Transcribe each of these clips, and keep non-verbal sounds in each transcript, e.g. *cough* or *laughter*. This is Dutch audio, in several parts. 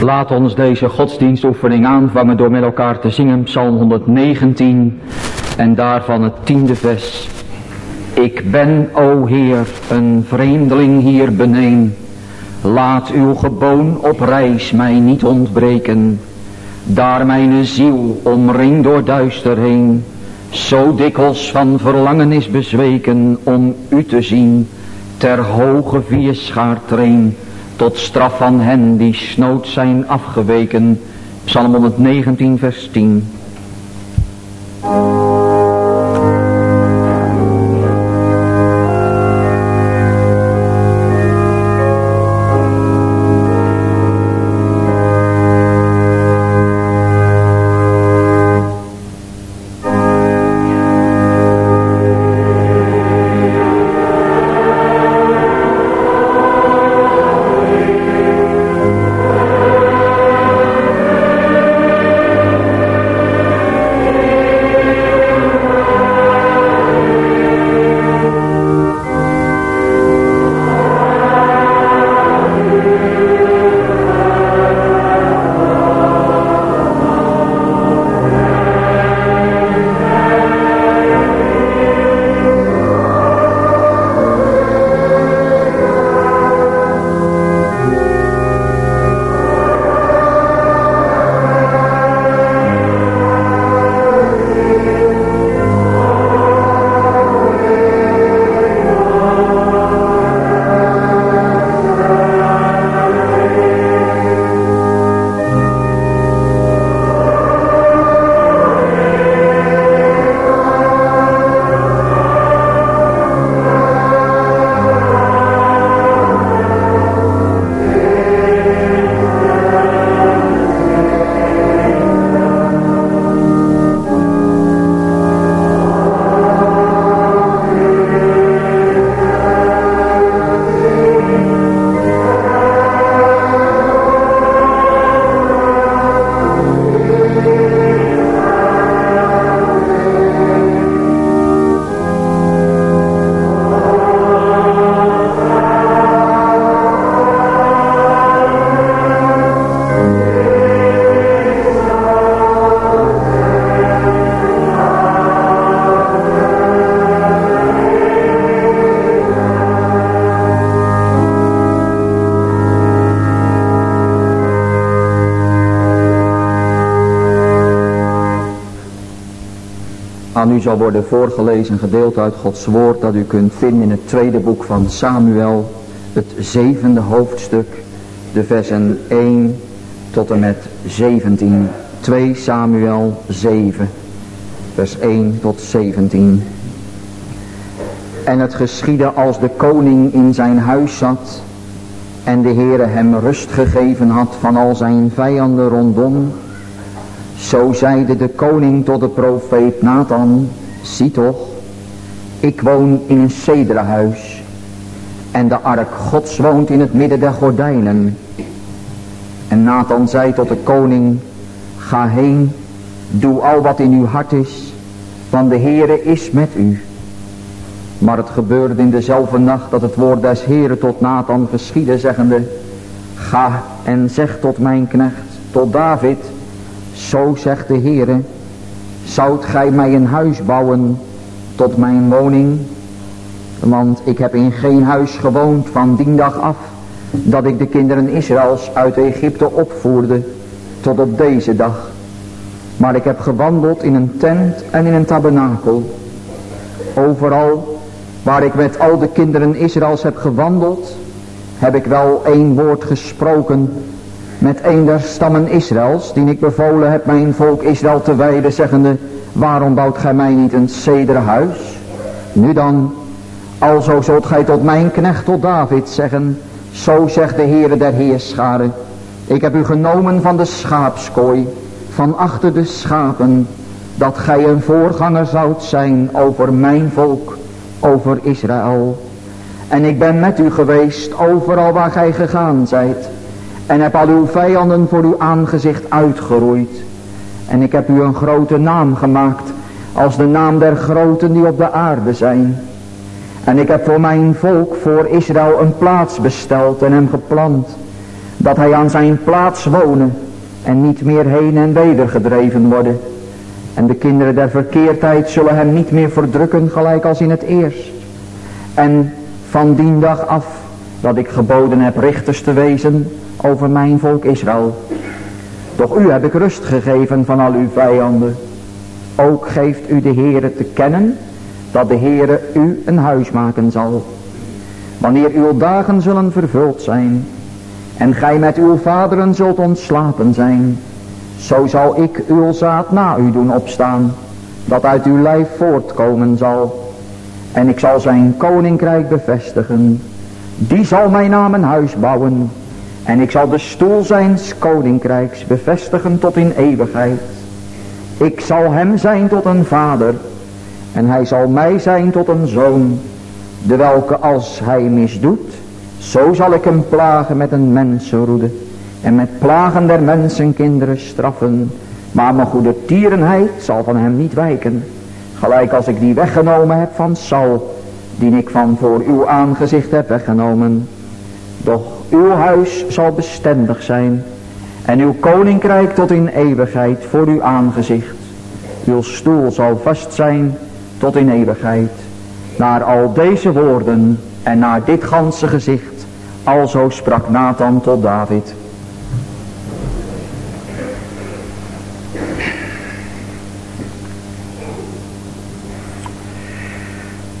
Laat ons deze godsdienstoefening aanvangen door met elkaar te zingen Psalm 119 en daarvan het tiende vers. Ik ben, o Heer, een vreemdeling hier beneen. Laat uw geboon op reis mij niet ontbreken. Daar mijn ziel omringd door duister heen. Zo dikwijls van verlangen is bezweken om u te zien. Ter hoge vierschaartreen tot straf van hen die snood zijn afgeweken. Psalm 119 vers 10. Aan u zal worden voorgelezen gedeelte uit Gods woord dat u kunt vinden in het tweede boek van Samuel, het zevende hoofdstuk, de versen 1 tot en met 17. 2 Samuel 7, vers 1 tot 17. En het geschiedde als de koning in zijn huis zat en de Heere hem rust gegeven had van al zijn vijanden rondom, zo zeide de koning tot de profeet Nathan, zie toch, ik woon in een cederhuis en de ark gods woont in het midden der gordijnen. En Nathan zei tot de koning, ga heen, doe al wat in uw hart is, want de Heere is met u. Maar het gebeurde in dezelfde nacht dat het woord des Heeren tot Nathan geschiedde, zeggende, ga en zeg tot mijn knecht, tot David, zo zegt de Heere, zoudt gij mij een huis bouwen tot mijn woning? Want ik heb in geen huis gewoond van die dag af, dat ik de kinderen Israëls uit Egypte opvoerde, tot op deze dag. Maar ik heb gewandeld in een tent en in een tabernakel. Overal waar ik met al de kinderen Israëls heb gewandeld, heb ik wel één woord gesproken met een der stammen Israëls, die ik bevolen heb mijn volk Israël te wijden, zeggende, waarom bouwt gij mij niet een cederen huis? Nu dan, alzo zult gij tot mijn knecht, tot David, zeggen, zo zegt de Heere der Heerscharen, ik heb u genomen van de schaapskooi, van achter de schapen, dat gij een voorganger zoudt zijn over mijn volk, over Israël. En ik ben met u geweest overal waar gij gegaan zijt, en heb al uw vijanden voor uw aangezicht uitgeroeid. En ik heb u een grote naam gemaakt. Als de naam der groten die op de aarde zijn. En ik heb voor mijn volk, voor Israël, een plaats besteld en hem geplant. Dat hij aan zijn plaats wonen en niet meer heen en weder gedreven worden. En de kinderen der verkeerdheid zullen hem niet meer verdrukken gelijk als in het eerst. En van die dag af dat ik geboden heb richters te wezen over mijn volk Israël. Doch u heb ik rust gegeven van al uw vijanden. Ook geeft u de Heere te kennen dat de Heere u een huis maken zal. Wanneer uw dagen zullen vervuld zijn en gij met uw vaderen zult ontslapen zijn, zo zal ik uw zaad na u doen opstaan, dat uit uw lijf voortkomen zal. En ik zal zijn koninkrijk bevestigen. Die zal mijn naam een huis bouwen. En ik zal de stoel zijns koninkrijks bevestigen tot in eeuwigheid. Ik zal hem zijn tot een vader. En hij zal mij zijn tot een zoon. De welke als hij misdoet. Zo zal ik hem plagen met een mensenroede. En met plagen der mensenkinderen straffen. Maar mijn goede tierenheid zal van hem niet wijken. Gelijk als ik die weggenomen heb van Saul. Die ik van voor uw aangezicht heb weggenomen. Doch uw huis zal bestendig zijn. En uw koninkrijk tot in eeuwigheid voor uw aangezicht. Uw stoel zal vast zijn tot in eeuwigheid. Naar al deze woorden en naar dit ganse gezicht. Alzo sprak Nathan tot David.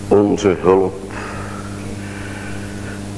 Onze hulp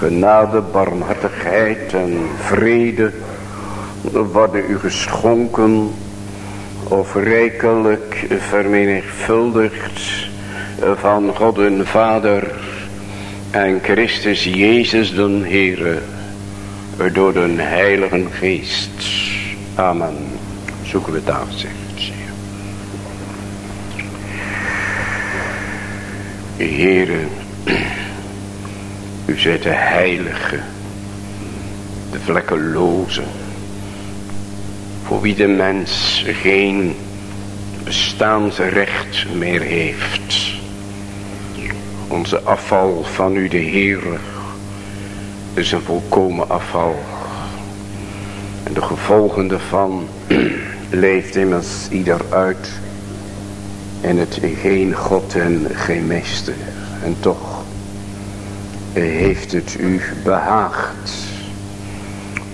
Genade, barmhartigheid en vrede worden u geschonken of rijkelijk vermenigvuldigd van God en Vader en Christus Jezus den Heere door de Heilige Geest. Amen. Zoeken we het aanzicht. Heere, u zijt de heilige, de vlekkeloze, voor wie de mens geen bestaansrecht meer heeft. Onze afval van u de Heer is een volkomen afval. En de gevolgen daarvan *clears throat* leeft immers ieder uit in het geen God en geen meester. En toch heeft het u behaagd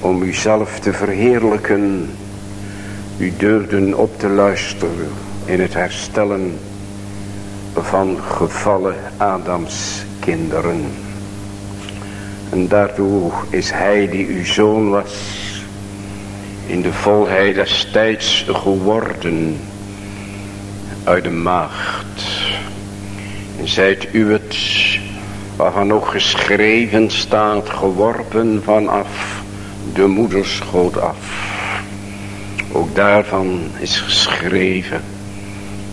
om uzelf te verheerlijken. U durfden op te luisteren in het herstellen van gevallen Adams kinderen. En daartoe is hij die uw zoon was in de volheid des tijds geworden uit de maagd. En zijt u het waarvan ook geschreven staat geworpen vanaf de moederschoot af. Ook daarvan is geschreven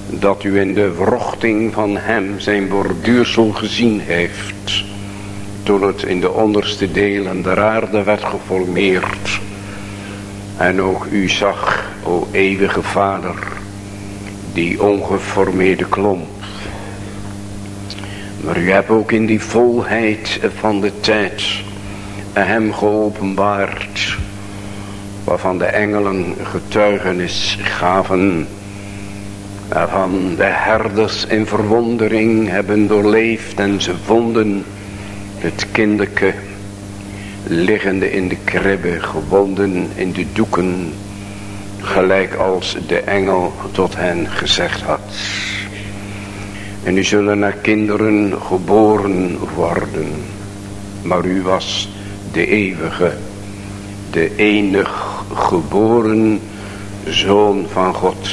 dat u in de wrochting van hem zijn borduursel gezien heeft. Toen het in de onderste delen der aarde werd geformeerd. En ook u zag, o eeuwige vader, die ongeformeerde klomp. Maar u hebt ook in die volheid van de tijd hem geopenbaard. Waarvan de engelen getuigenis gaven waarvan de herders in verwondering hebben doorleefd en ze vonden het kinderke liggende in de kribbe, gewonden in de doeken, gelijk als de engel tot hen gezegd had. En u zullen naar kinderen geboren worden, maar u was de eeuwige, de enig geboren Zoon van God.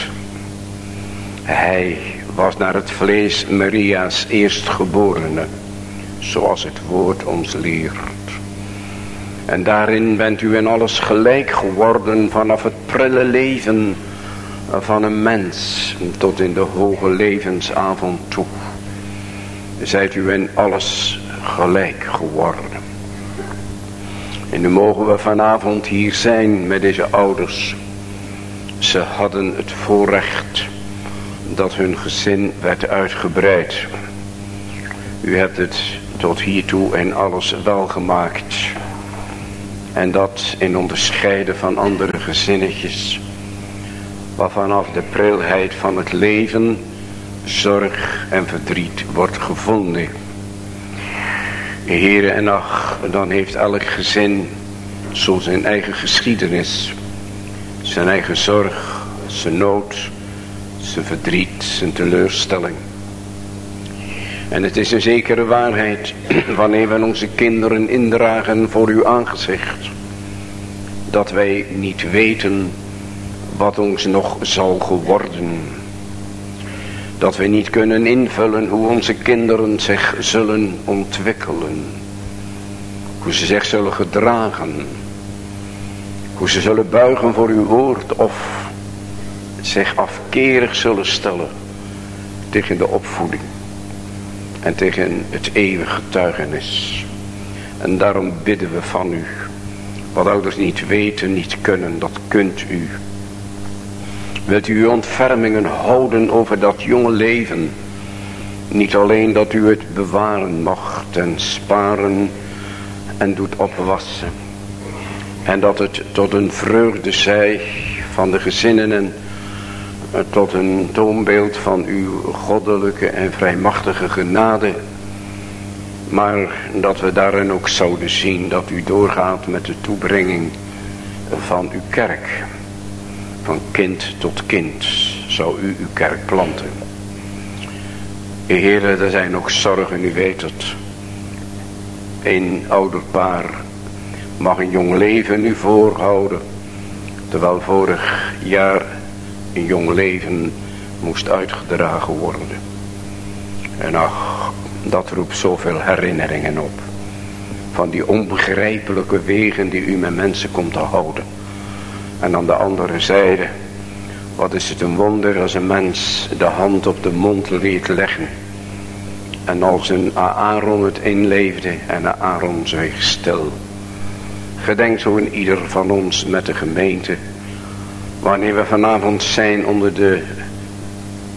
Hij was naar het vlees Maria's eerstgeborene, zoals het woord ons leert. En daarin bent u in alles gelijk geworden vanaf het prille leven van een mens tot in de hoge levensavond toe. Zijt u in alles gelijk geworden. En nu mogen we vanavond hier zijn met deze ouders. Ze hadden het voorrecht dat hun gezin werd uitgebreid. U hebt het tot hiertoe en alles wel gemaakt. En dat in onderscheiden van andere gezinnetjes. Waarvanaf de prilheid van het leven, zorg en verdriet wordt gevonden. Heren en ach, dan heeft elk gezin zo zijn eigen geschiedenis. Zijn eigen zorg, zijn nood, zijn verdriet, zijn teleurstelling. En het is een zekere waarheid *clears throat* wanneer we onze kinderen indragen voor uw aangezicht. Dat wij niet weten wat ons nog zal geworden. Dat we niet kunnen invullen hoe onze kinderen zich zullen ontwikkelen. Hoe ze zich zullen gedragen. Hoe ze zullen buigen voor uw woord of zich afkerig zullen stellen tegen de opvoeding en tegen het eeuwige getuigenis. En daarom bidden we van u. Wat ouders niet weten, niet kunnen, dat kunt u. Wilt u uw ontfermingen houden over dat jonge leven. Niet alleen dat u het bewaren mocht en sparen en doet opwassen. En dat het tot een vreugde zij van de gezinnen en tot een toonbeeld van uw goddelijke en vrijmachtige genade. Maar dat we daarin ook zouden zien dat u doorgaat met de toebrenging van uw kerk. Van kind tot kind zou u uw kerk planten. Heren, er zijn ook zorgen, u weet het. Een ouder paar mag een jong leven u voorhouden. Terwijl vorig jaar een jong leven moest uitgedragen worden. En ach, dat roept zoveel herinneringen op. Van die onbegrijpelijke wegen die u met mensen komt te houden. En aan de andere zijde, wat is het een wonder als een mens de hand op de mond leert leggen. En als een Aaron het inleefde en Aaron zweeg stil. Gedenk zo in ieder van ons met de gemeente Wanneer we vanavond zijn onder de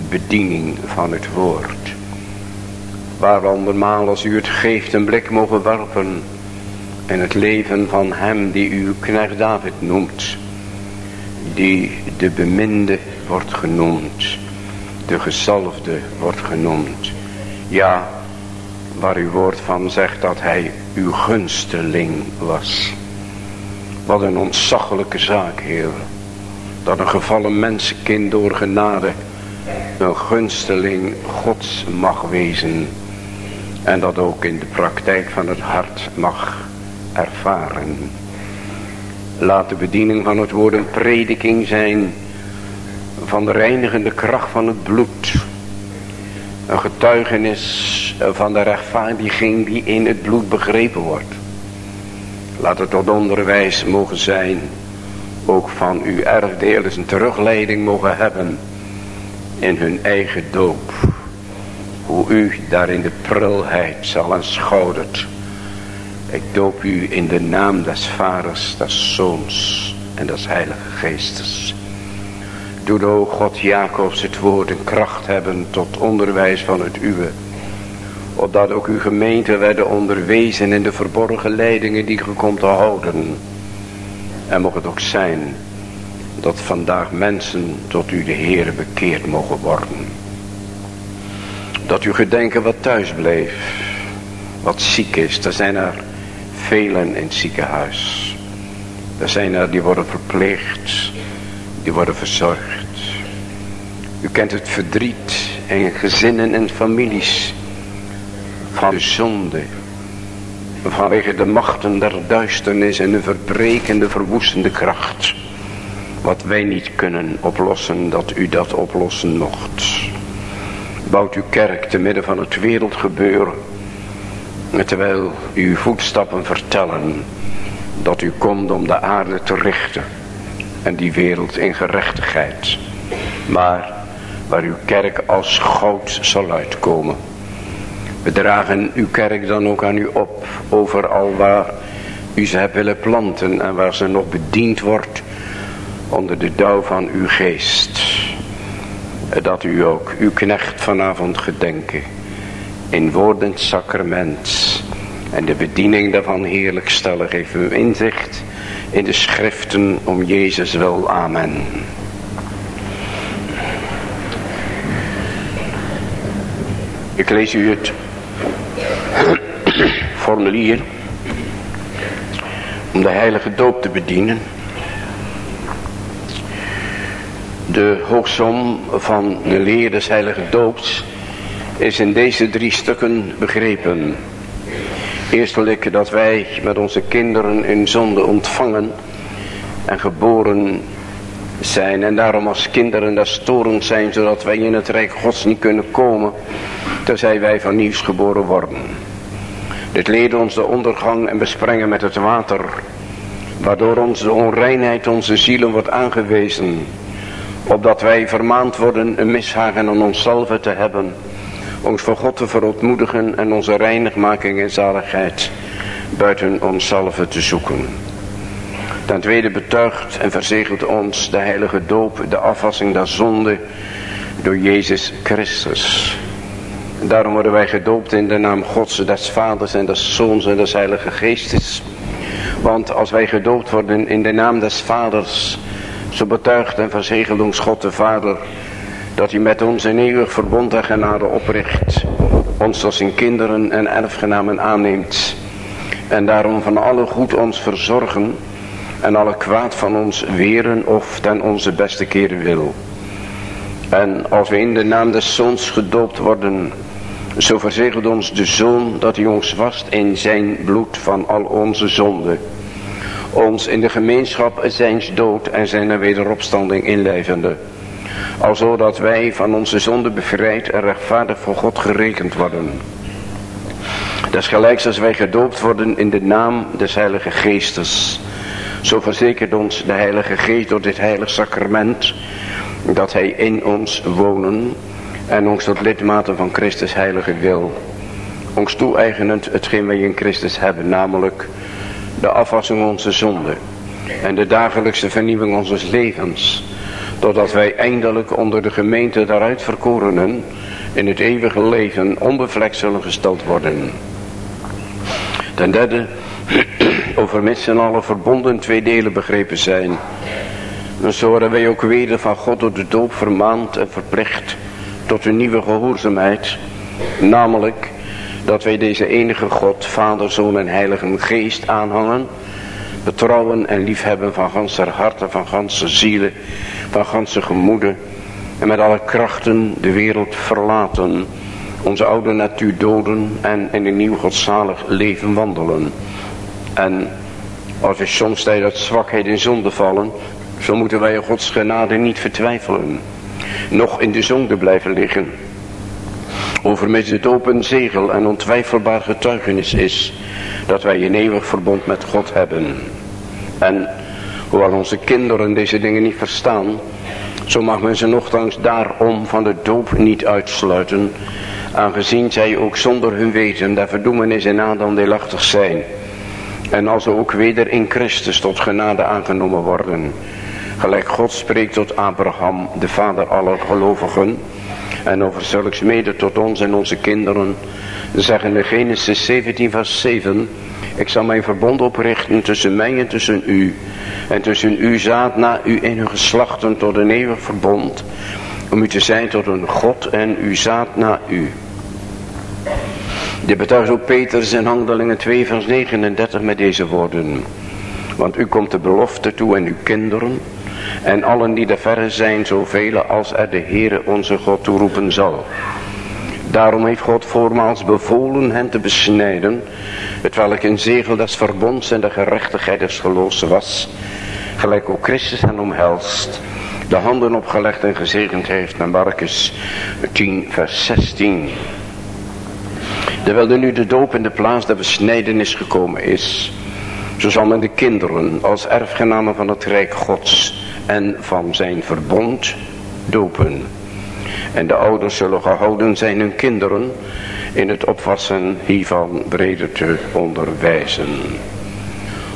bediening van het woord. Waar we andermaal als u het geeft een blik mogen werpen. In het leven van hem die uw knecht David noemt. Die de beminde wordt genoemd. De gezalfde wordt genoemd. Ja, waar uw woord van zegt dat hij uw gunsteling was. Wat een ontzaglijke zaak, Heer dat een gevallen mensenkind door genade een gunsteling gods mag wezen. En dat ook in de praktijk van het hart mag ervaren. Laat de bediening van het woord een prediking zijn van de reinigende kracht van het bloed. Een getuigenis van de rechtvaardiging die in het bloed begrepen wordt. Laat het tot onderwijs mogen zijn ook van uw erfdeelers een terugleiding mogen hebben in hun eigen doop. Hoe u daar in de prulheid zal aanschouwt. Ik doop u in de naam des vaders, des zoons en des heilige geestes. Doe o God Jacobs het woord en kracht hebben tot onderwijs van het uwe. Opdat ook uw gemeente werden onderwezen in de verborgen leidingen die ge komt te houden en mocht het ook zijn dat vandaag mensen tot u de Heere bekeerd mogen worden. Dat u gedenken wat thuis bleef, wat ziek is. Er zijn er velen in het ziekenhuis. Er zijn er die worden verpleegd, die worden verzorgd. U kent het verdriet en gezinnen en families van de zonde vanwege de machten der duisternis en de verbrekende, verwoestende kracht. Wat wij niet kunnen oplossen, dat u dat oplossen mocht. Bouwt uw kerk te midden van het wereldgebeuren. Terwijl uw voetstappen vertellen dat u komt om de aarde te richten en die wereld in gerechtigheid. Maar waar uw kerk als goud zal uitkomen. We dragen uw kerk dan ook aan u op, overal waar u ze hebt willen planten en waar ze nog bediend wordt onder de dauw van uw geest. Dat u ook uw knecht vanavond gedenken in woordend sacrament en de bediening daarvan heerlijk stellen. Geef u inzicht in de schriften om Jezus wil. Amen. Ik lees u het *clears throat* formulier om de heilige doop te bedienen. De hoogsom van de leer des heilige doops is in deze drie stukken begrepen. Eerstelijk dat wij met onze kinderen in zonde ontvangen en geboren zijn. En daarom als kinderen daar storend zijn, zodat wij in het Rijk Gods niet kunnen komen, tenzij wij van nieuws geboren worden. Dit leert ons de ondergang en besprengen met het water, waardoor ons de onreinheid onze zielen wordt aangewezen, opdat wij vermaand worden een mishagen aan onszelf te hebben ons voor God te verontmoedigen en onze reinigmaking en zaligheid buiten onszelf te zoeken. Ten tweede betuigt en verzegelt ons de heilige doop, de afwassing der zonde door Jezus Christus. daarom worden wij gedoopt in de naam Gods, des Vaders en des Zoons en des Heilige Geestes. Want als wij gedoopt worden in de naam des Vaders, zo betuigt en verzegelt ons God de Vader dat hij met ons een eeuwig verbond en genade opricht. Ons als zijn kinderen en erfgenamen aanneemt. En daarom van alle goed ons verzorgen. En alle kwaad van ons weren of ten onze beste keren wil. En als we in de naam des zoons gedoopt worden. Zo verzegelt ons de zoon dat hij ons wast in zijn bloed van al onze zonden. Ons in de gemeenschap zijns dood en zijn wederopstanding inlijvende alzo wij van onze zonde bevrijd en rechtvaardig voor God gerekend worden. Desgelijks als wij gedoopt worden in de naam des Heilige Geestes. Zo verzekert ons de Heilige Geest door dit heilig sacrament dat Hij in ons wonen en ons tot lidmaten van Christus heilige wil. Ons toe-eigenend hetgeen wij in Christus hebben, namelijk de afwassing onze zonde en de dagelijkse vernieuwing onze levens Totdat wij eindelijk onder de gemeente daaruit verkorenen in het eeuwige leven onbevlekt zullen gesteld worden. Ten derde, *clears throat* over mensen alle verbonden twee delen begrepen zijn. Zo worden wij ook weder van God door de doop vermaand en verplicht tot een nieuwe gehoorzaamheid. Namelijk dat wij deze enige God, Vader, Zoon en Heilige Geest aanhangen betrouwen en liefhebben van ganse harten, van ganse zielen, van ganse gemoeden. En met alle krachten de wereld verlaten. Onze oude natuur doden en in een nieuw godzalig leven wandelen. En als we soms tijd uit zwakheid in zonde vallen, zo moeten wij Gods genade niet vertwijfelen. Nog in de zonde blijven liggen. Overmits het open zegel en ontwijfelbaar getuigenis is dat wij een eeuwig verbond met God hebben. En hoewel onze kinderen deze dingen niet verstaan, zo mag men ze nogthans daarom van de doop niet uitsluiten, aangezien zij ook zonder hun weten der verdoemenis in Adam deelachtig zijn. En als ze ook weder in Christus tot genade aangenomen worden. Gelijk God spreekt tot Abraham, de vader aller gelovigen, en over zulks mede tot ons en onze kinderen, zeggen in Genesis 17 vers 7, ik zal mijn verbond oprichten tussen mij en tussen u. En tussen uw zaad na u en uw geslachten tot een eeuwig verbond. Om u te zijn tot een God en uw zaad na u. Dit betuigt ook Petrus in handelingen 2 vers 39 met deze woorden. Want u komt de belofte toe en uw kinderen. En allen die er verre zijn, zoveel als er de Heere onze God toeroepen zal. Daarom heeft God voormaals bevolen hen te besnijden, het welk een zegel des verbonds en de gerechtigheid des geloofs was, gelijk ook Christus hen omhelst, de handen opgelegd en gezegend heeft naar Marcus 10 vers 16. Terwijl er nu de doop in de plaats der besnijdenis gekomen is, Zo zal men de kinderen als erfgenamen van het Rijk Gods en van zijn verbond dopen. En de ouders zullen gehouden zijn hun kinderen in het opvassen hiervan breder te onderwijzen.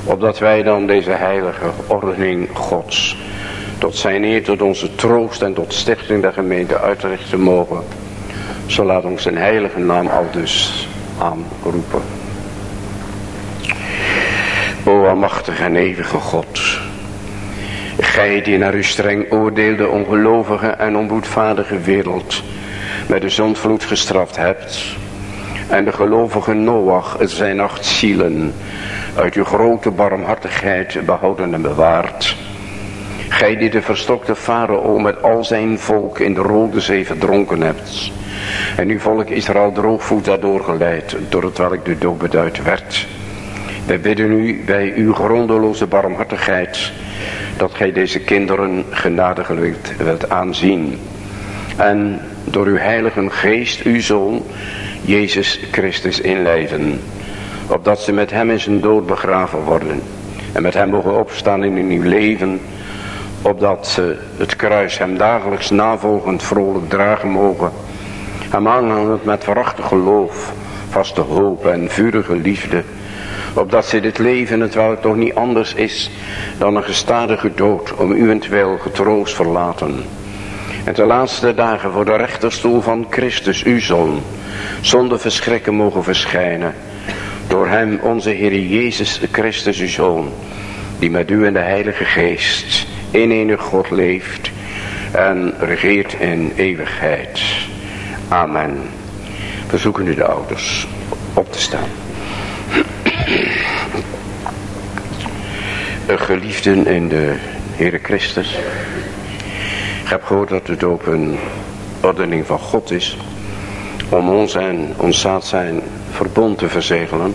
Opdat wij dan deze heilige ordening Gods tot zijn eer, tot onze troost en tot stichting der gemeente uitrichten mogen. Zo laat ons zijn heilige naam al dus aanroepen. O almachtige en eeuwige God. Gij die naar uw streng oordeelde ongelovige en onboedvaardige wereld met de zondvloed gestraft hebt. En de gelovige Noach zijn acht zielen uit uw grote barmhartigheid behouden en bewaard. Gij die de verstokte farao met al zijn volk in de Rode Zee verdronken hebt. En uw volk Israël droogvoet daardoor geleid, door het welk de dood beduid werd. Wij bidden u bij uw grondeloze barmhartigheid, dat gij deze kinderen genadig wilt aanzien. En door uw heilige geest, uw zoon, Jezus Christus inleiden. Opdat ze met hem in zijn dood begraven worden. En met hem mogen opstaan in een nieuw leven. Opdat ze het kruis hem dagelijks navolgend vrolijk dragen mogen. Hem aanhangend met verachtig geloof, vaste hoop en vurige liefde. Opdat ze dit leven, het welk toch niet anders is dan een gestadige dood, om uwentwil getroost verlaten. En de laatste dagen voor de rechterstoel van Christus, uw Zoon, zonder verschrikken mogen verschijnen. Door hem, onze Heer Jezus Christus, uw Zoon, die met u en de Heilige Geest in enig God leeft en regeert in eeuwigheid. Amen. We zoeken nu de ouders op te staan. Geliefden in de Heere Christus. Ik heb gehoord dat de doop een ordening van God is. Om ons en ons zaad zijn verbond te verzegelen.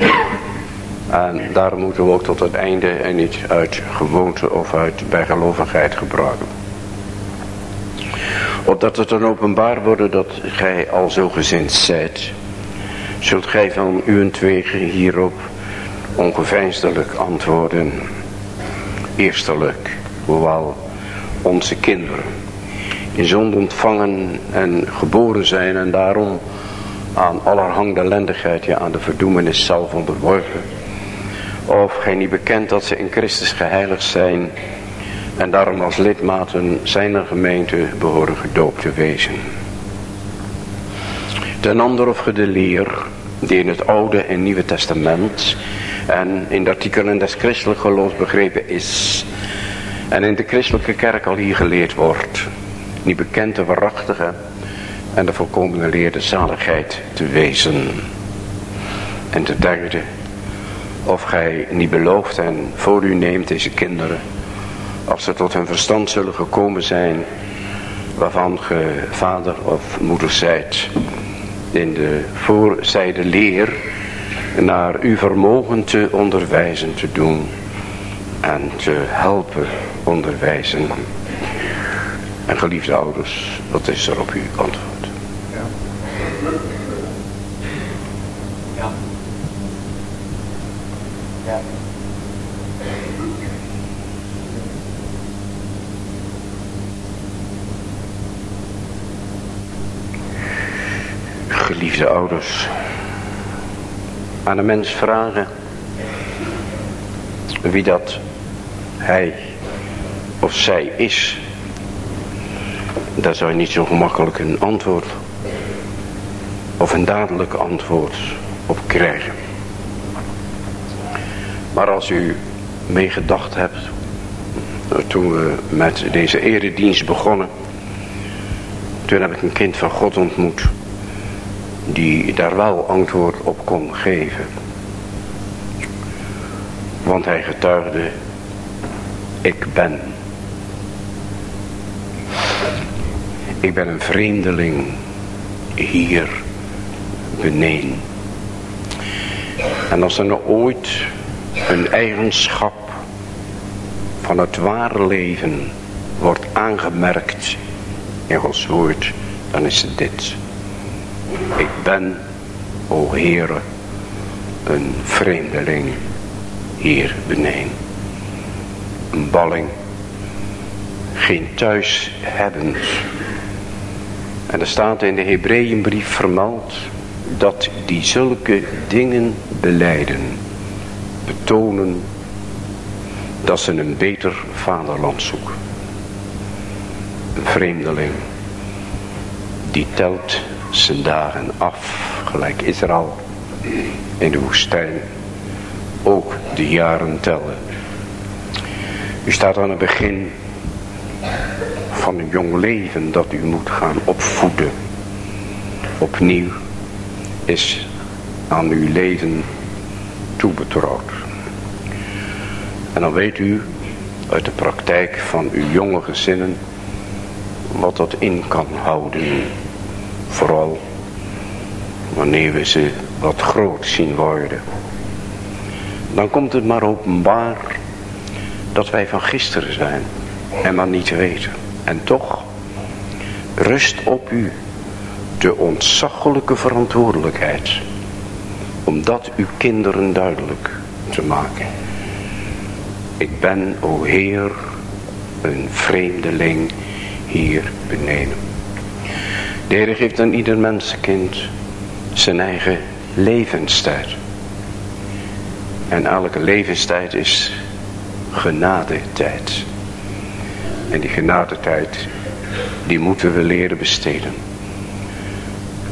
En daarom moeten we ook tot het einde en niet uit gewoonte of uit bijgelovigheid gebruiken. Opdat het dan openbaar worden dat gij al zo gezind zijt. Zult gij van uwentwege hierop ongeveinsdelijk antwoorden. Eerstelijk, hoewel onze kinderen in zonde ontvangen en geboren zijn en daarom aan allerhande ellendigheid, ja aan de verdoemenis zelf onderworpen. Of gij niet bekend dat ze in Christus geheiligd zijn en daarom als lidmaten zijner gemeente behoren gedoopt te wezen. Ten ander of leer die in het Oude en Nieuwe Testament en in de artikelen des christelijk geloofs begrepen is en in de christelijke kerk al hier geleerd wordt, niet bekend de waarachtige en de volkomen geleerde zaligheid te wezen. En de derde, of gij niet belooft en voor u neemt deze kinderen, als ze tot hun verstand zullen gekomen zijn, waarvan ge vader of moeder zijt, in de voorzijde leer, naar uw vermogen te onderwijzen te doen en te helpen onderwijzen. En geliefde ouders, wat is er op uw antwoord? Ja. Ja. Ja. Geliefde ouders, aan een mens vragen wie dat hij of zij is daar zou je niet zo gemakkelijk een antwoord of een dadelijk antwoord op krijgen. Maar als u meegedacht hebt, toen we met deze eredienst begonnen, toen heb ik een kind van God ontmoet, die daar wel antwoord op kon geven. Want hij getuigde, ik ben Ik ben een vreemdeling hier beneden. En als er nou ooit een eigenschap van het ware leven wordt aangemerkt in Gods woord, dan is het dit. Ik ben, o Heere, een vreemdeling hier beneden. Een balling, geen thuis hebben. En er staat in de Hebreeënbrief vermeld dat die zulke dingen beleiden, betonen dat ze een beter vaderland zoeken. Een vreemdeling die telt zijn dagen af, gelijk Israël in de woestijn ook de jaren tellen. U staat aan het begin van een jong leven dat u moet gaan opvoeden. Opnieuw is aan uw leven toebetrouwd. En dan weet u uit de praktijk van uw jonge gezinnen wat dat in kan houden. Vooral wanneer we ze wat groot zien worden. Dan komt het maar openbaar dat wij van gisteren zijn en maar niet weten. En toch rust op u de ontzaglijke verantwoordelijkheid om dat uw kinderen duidelijk te maken. Ik ben, o Heer, een vreemdeling hier beneden. De Heer geeft aan ieder mensenkind zijn eigen levenstijd. En elke levenstijd is genadetijd. En die genadetijd, die moeten we leren besteden.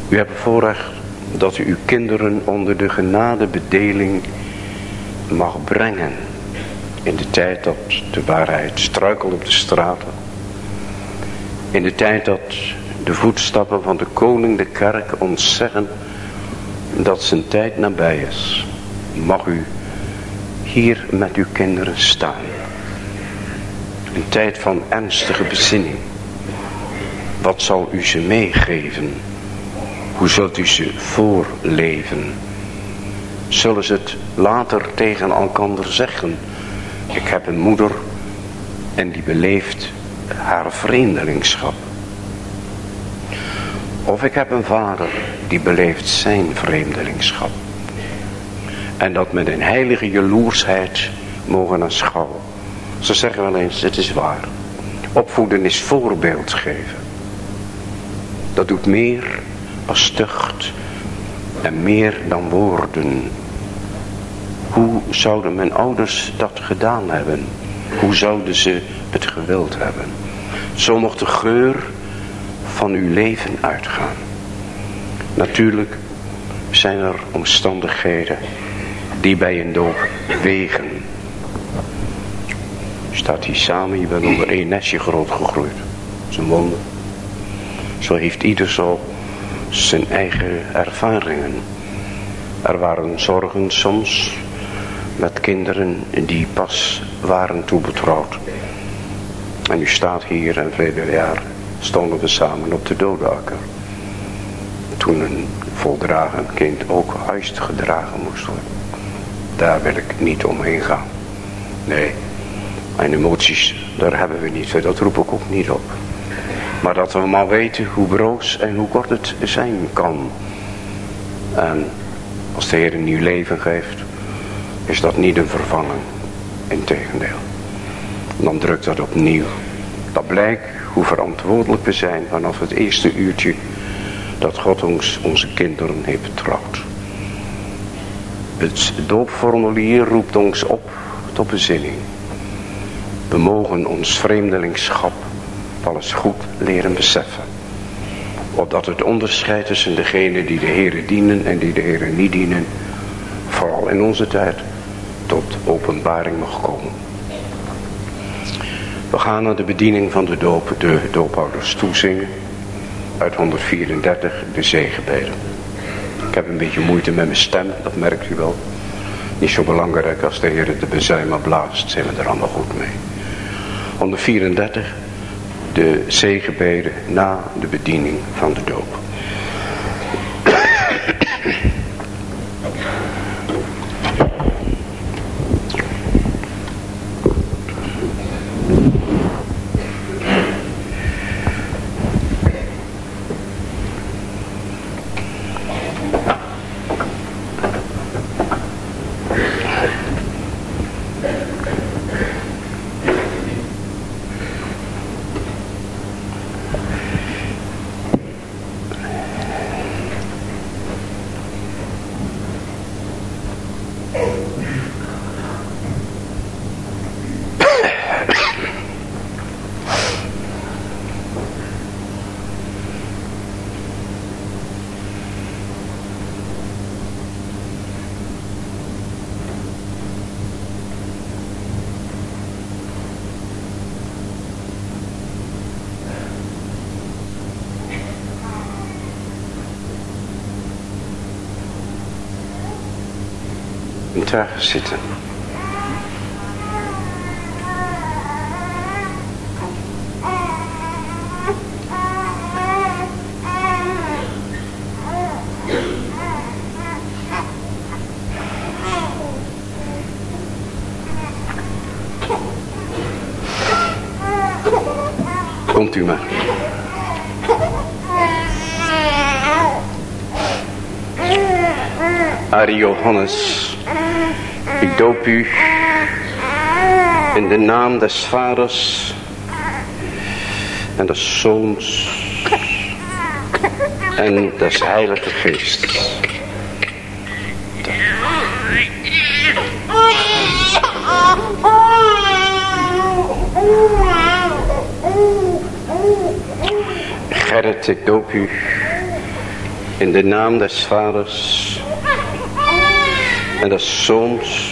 U hebt voorrecht dat u uw kinderen onder de genadebedeling mag brengen. In de tijd dat de waarheid struikelt op de straten. In de tijd dat de voetstappen van de koning de kerk ons zeggen dat zijn tijd nabij is. Mag u hier met uw kinderen staan. Een tijd van ernstige bezinning. Wat zal u ze meegeven? Hoe zult u ze voorleven? Zullen ze het later tegen elkander zeggen? Ik heb een moeder en die beleeft haar vreemdelingschap. Of ik heb een vader die beleeft zijn vreemdelingschap. En dat met een heilige jaloersheid mogen aanschouwen. Ze zeggen wel eens, het is waar. Opvoeden is voorbeeld geven. Dat doet meer als tucht en meer dan woorden. Hoe zouden mijn ouders dat gedaan hebben? Hoe zouden ze het gewild hebben? Zo mocht de geur van uw leven uitgaan. Natuurlijk zijn er omstandigheden die bij een doop wegen. Staat hier samen, je bent onder één nestje groot gegroeid. Dat is een wonder. Zo heeft ieder zo zijn eigen ervaringen. Er waren zorgen soms met kinderen die pas waren toebetrouwd. En u staat hier en vele jaar stonden we samen op de dodakker. Toen een voldragen kind ook huis gedragen moest worden. Daar wil ik niet omheen gaan. Nee, mijn emoties, daar hebben we niet. Dat roep ik ook niet op. Maar dat we maar weten hoe broos en hoe kort het zijn kan. En als de Heer een nieuw leven geeft, is dat niet een vervanging. Integendeel. Dan drukt dat opnieuw. Dat blijkt hoe verantwoordelijk we zijn vanaf het eerste uurtje dat God ons onze kinderen heeft betrouwd. Het doopformulier roept ons op tot bezinning. We mogen ons vreemdelingschap alles goed leren beseffen. Opdat het onderscheid tussen degenen die de Heeren dienen en die de Heeren niet dienen, vooral in onze tijd, tot openbaring mag komen. We gaan naar de bediening van de doop, de doophouders toezingen. Uit 134, de zegenbeden. Ik heb een beetje moeite met mijn stem, dat merkt u wel. Niet zo belangrijk als de Heer de bezuimer blaast, zijn we er allemaal goed mee. 134, de zegenbeden na de bediening van de doop. Zitten. Komt u maar. Arie Johannes, ik doop u in de naam des vaders en des zoons en des heilige geestes. Gerrit, ik doop u in de naam des vaders en des zoons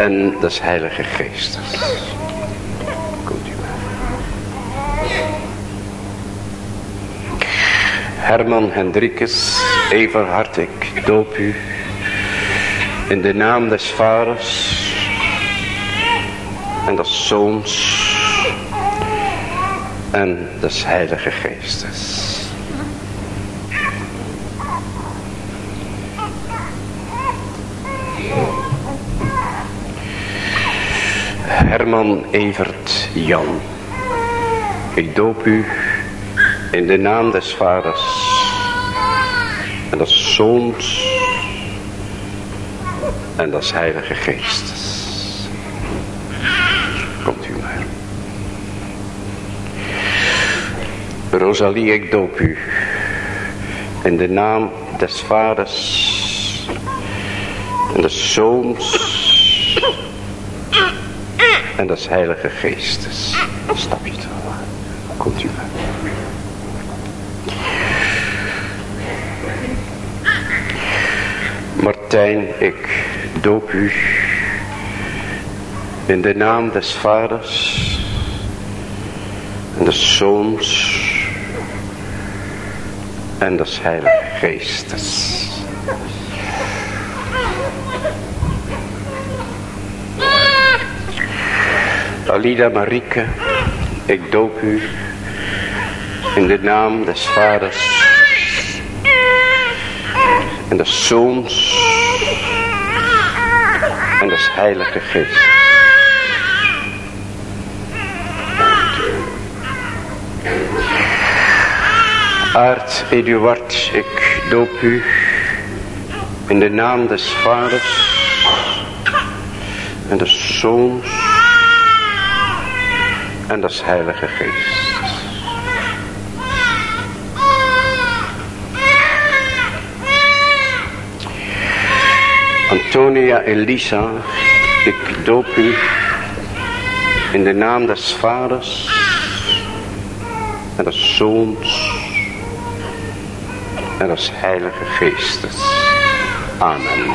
en des heilige geestes. Komt u maar. Herman Hendrikus Everhard, ik doop u in de naam des vaders en des zoons en des heilige geestes. Evert Jan. Ik doop u in de naam des vaders en des zoons en des heilige geestes. Komt u maar. Rosalie, ik doop u in de naam des vaders en des zoons en des heilige geestes. Stapje terug. Komt u maar. Martijn, ik doop u in de naam des vaders en des zoons en des heilige geestes. Alida Marieke, ik doop u in de naam des vaders en des zoons en des heilige geest. Aart Eduard, ik doop u in de naam des vaders en des zoons en des heilige geest. Antonia Elisa, ik doop u in de naam des vaders en des zoons en des heilige geestes. Amen.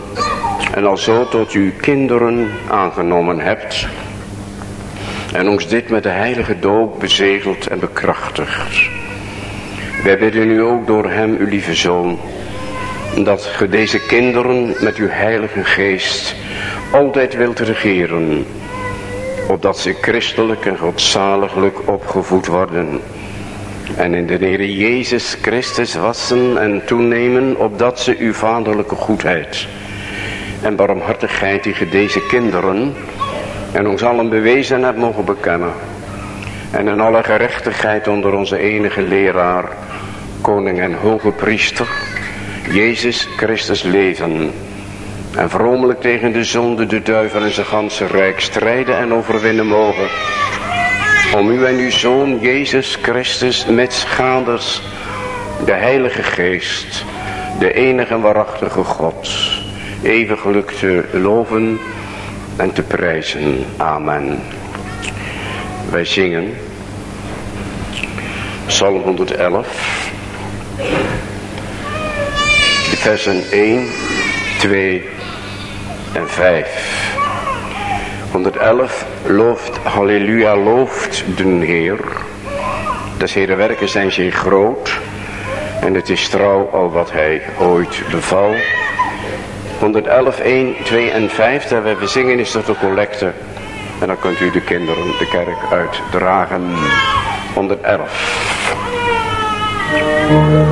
en al zo tot uw kinderen aangenomen hebt. En ons dit met de heilige doop bezegeld en bekrachtigd. Wij bidden u ook door hem, uw lieve Zoon, dat ge deze kinderen met uw heilige geest altijd wilt regeren, opdat ze christelijk en godzaliglijk opgevoed worden. En in de Heer Jezus Christus wassen en toenemen, opdat ze uw vaderlijke goedheid en barmhartigheid die deze kinderen en ons allen bewezen hebt mogen bekennen. En in alle gerechtigheid onder onze enige leraar, koning en hoge priester, Jezus Christus leven. En vromelijk tegen de zonde, de duivel en zijn ganse rijk strijden en overwinnen mogen. Om u en uw Zoon Jezus Christus met schaders, de Heilige Geest, de enige en waarachtige God, eeuwiglijk te loven en te prijzen. Amen. Wij zingen Psalm 111, versen 1, 2 en 5. 111 looft, halleluja, looft de Heer. Des Heere werken zijn zeer groot. En het is trouw al wat hij ooit beval. 111, 1, 2 en 5. Daar we zingen is dat de collecte. En dan kunt u de kinderen de kerk uitdragen. 111.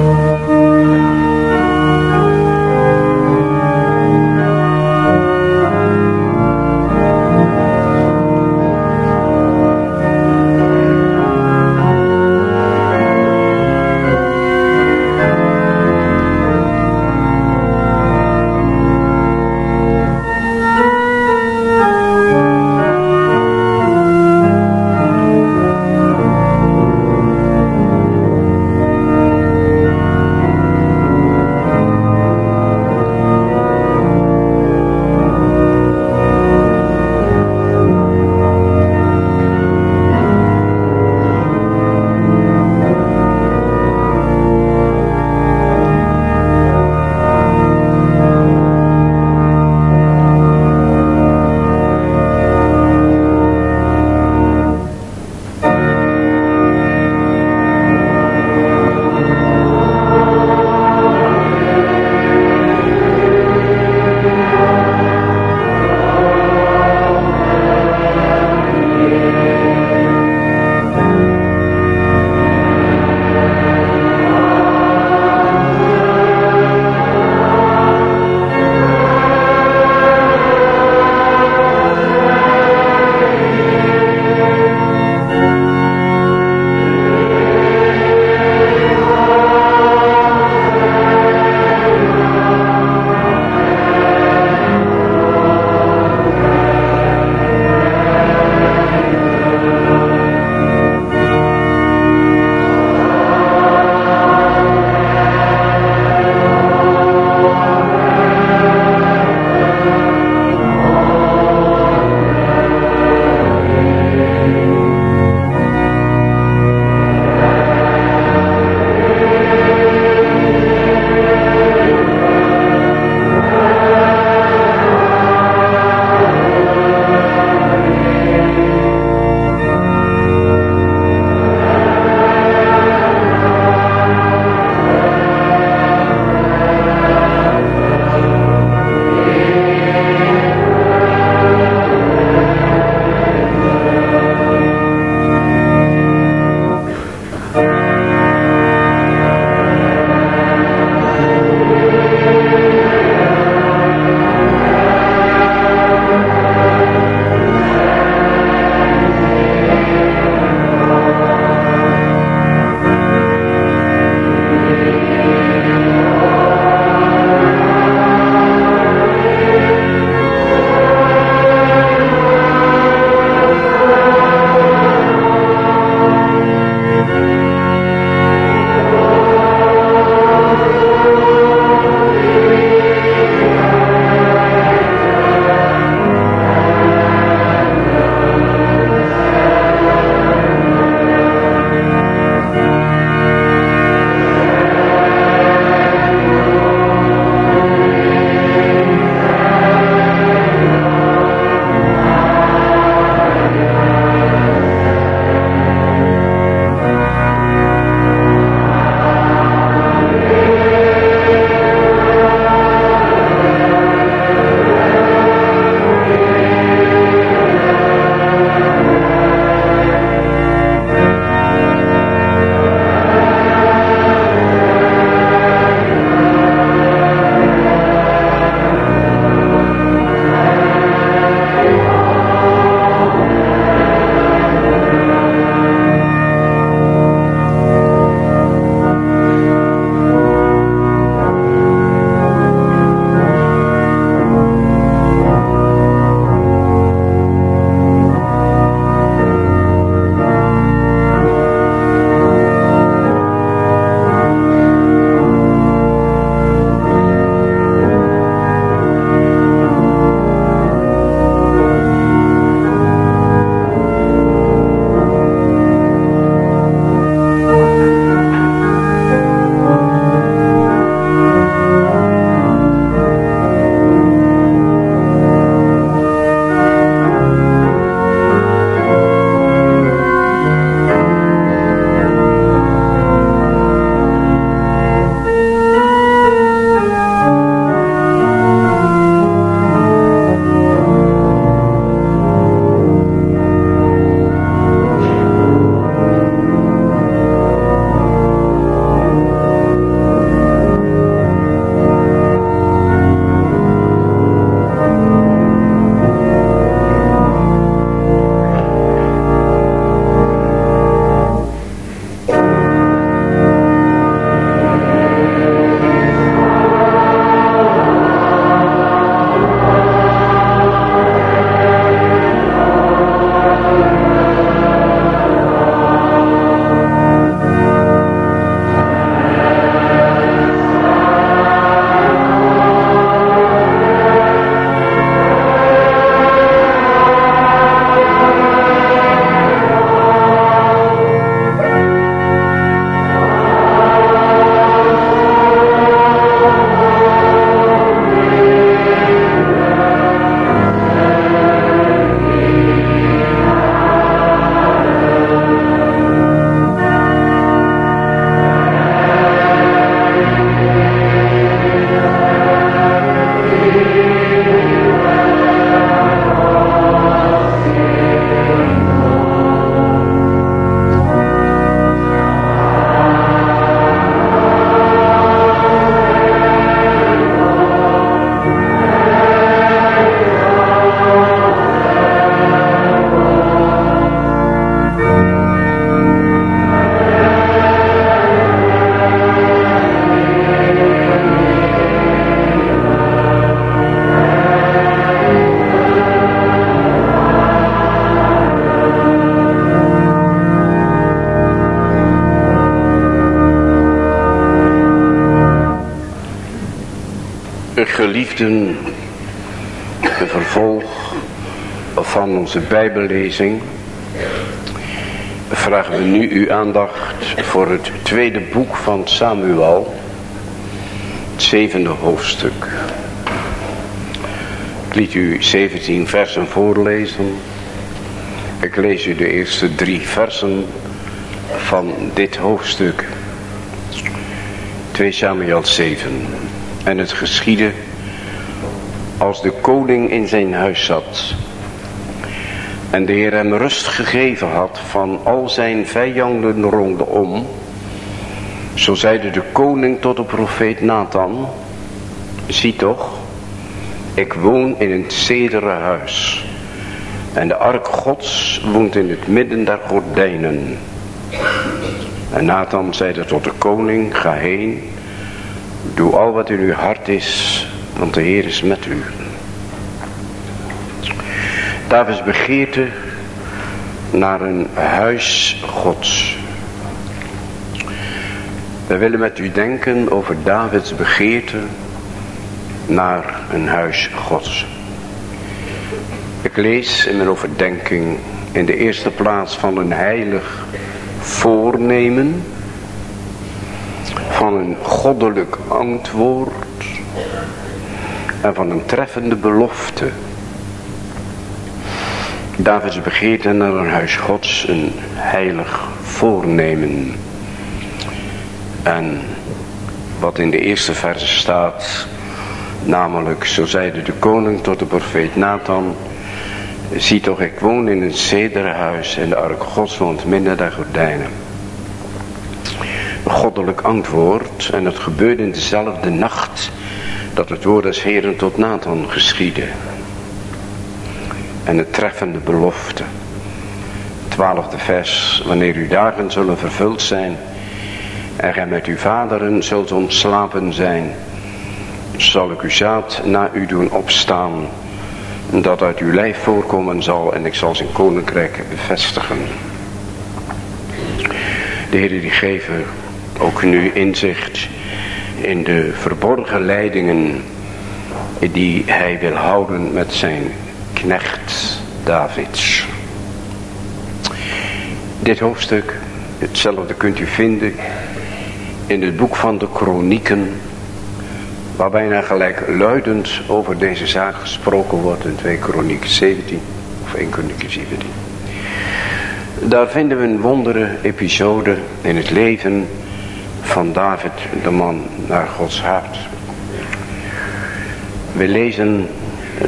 Geliefden, een vervolg van onze bijbellezing vragen we nu uw aandacht voor het tweede boek van Samuel, het zevende hoofdstuk. Ik liet u 17 versen voorlezen. Ik lees u de eerste drie versen van dit hoofdstuk. 2 Samuel 7. En het geschiedde als de koning in zijn huis zat. En de Heer hem rust gegeven had van al zijn vijanden rondom. Zo zeide de koning tot de profeet Nathan. Zie toch, ik woon in een zedere huis. En de ark gods woont in het midden der gordijnen. En Nathan zeide tot de koning, ga heen. Doe al wat in uw hart is, want de Heer is met u. Davids begeerte naar een huis gods. We willen met u denken over Davids begeerte naar een huis gods. Ik lees in mijn overdenking in de eerste plaats van een heilig voornemen, van een goddelijk antwoord en van een treffende belofte. Davids begeerte naar een huis gods, een heilig voornemen. En wat in de eerste verse staat, namelijk, zo zeide de koning tot de profeet Nathan, zie toch, ik woon in een zederhuis en de ark gods woont minder der gordijnen. Goddelijk antwoord en het gebeurde in dezelfde nacht dat het woord des Heren tot Nathan geschiedde en de treffende belofte. Twaalfde vers, wanneer uw dagen zullen vervuld zijn en gij met uw vaderen zult ontslapen zijn, zal ik uw zaad na u doen opstaan, dat uit uw lijf voorkomen zal en ik zal zijn koninkrijk bevestigen. De Heer die geven ook nu inzicht in de verborgen leidingen die hij wil houden met zijn knecht Davids. Dit hoofdstuk, hetzelfde kunt u vinden in het boek van de kronieken, waar bijna gelijk luidend over deze zaak gesproken wordt in 2 kronieken 17 of 1 kronieken 17. Daar vinden we een wondere episode in het leven van David, de man naar Gods hart. We lezen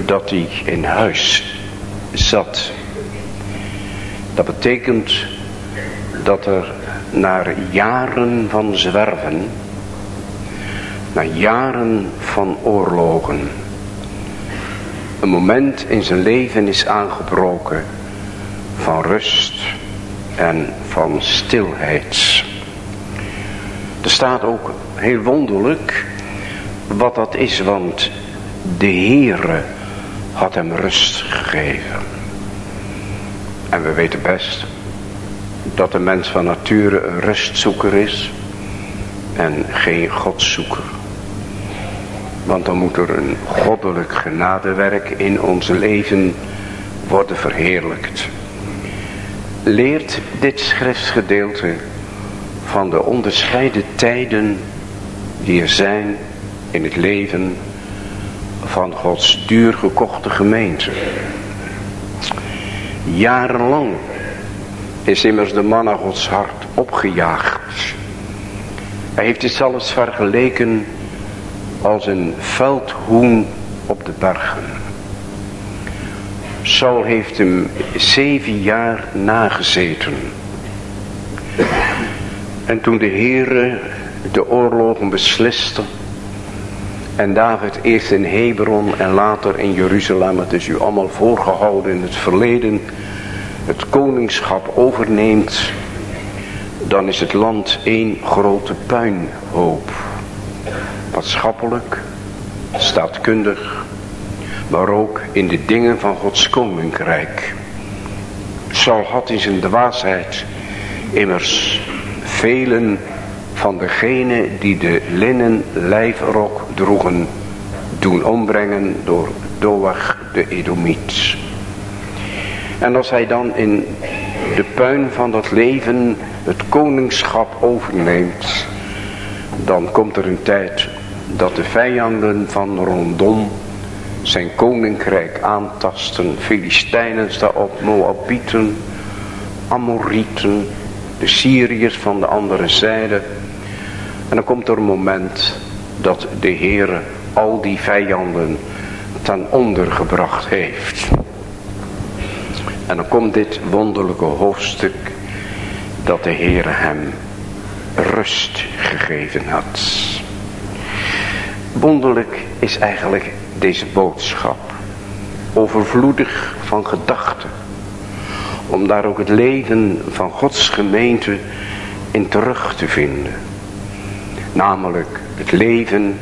dat hij in huis zat. Dat betekent dat er na jaren van zwerven, na jaren van oorlogen, een moment in zijn leven is aangebroken van rust en van stilheid. Er staat ook heel wonderlijk wat dat is, want de Heere had hem rust gegeven. En we weten best dat de mens van nature een rustzoeker is en geen godzoeker. Want dan moet er een goddelijk genadewerk in ons leven worden verheerlijkt. Leert dit schriftsgedeelte van de onderscheiden tijden die er zijn in het leven van Gods duur gekochte gemeente. Jarenlang is immers de man naar Gods hart opgejaagd. Hij heeft dit zelfs vergeleken als een veldhoen op de bergen. Saul heeft hem zeven jaar nagezeten. En toen de Heere de oorlogen besliste en David eerst in Hebron en later in Jeruzalem. Het is u allemaal voorgehouden in het verleden. Het koningschap overneemt. Dan is het land één grote puinhoop. Maatschappelijk, staatkundig. Maar ook in de dingen van Gods koninkrijk. Saul had in zijn dwaasheid immers velen van degenen die de linnen lijfrok droegen doen ombrengen door Doeg de Edomiet. En als hij dan in de puin van dat leven het koningschap overneemt, dan komt er een tijd dat de vijanden van rondom zijn koninkrijk aantasten. Filistijnen staan op, Moabieten, Amorieten, de Syriërs van de andere zijde. En dan komt er een moment dat de Heere al die vijanden ten onder gebracht heeft. En dan komt dit wonderlijke hoofdstuk dat de Heere hem rust gegeven had. Wonderlijk is eigenlijk deze boodschap. Overvloedig van gedachten. Om daar ook het leven van Gods gemeente in terug te vinden. Namelijk het leven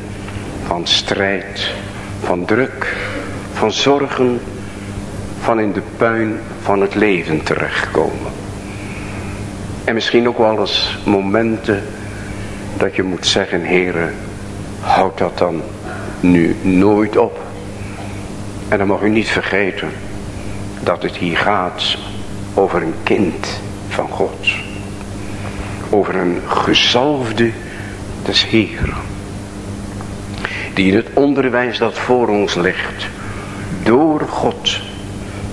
van strijd, van druk, van zorgen, van in de puin van het leven terechtkomen. En misschien ook wel eens momenten dat je moet zeggen, heren, houd dat dan nu nooit op. En dan mag u niet vergeten dat het hier gaat over een kind van God. Over een gezalfde des Heeren. Die in het onderwijs dat voor ons ligt, door God,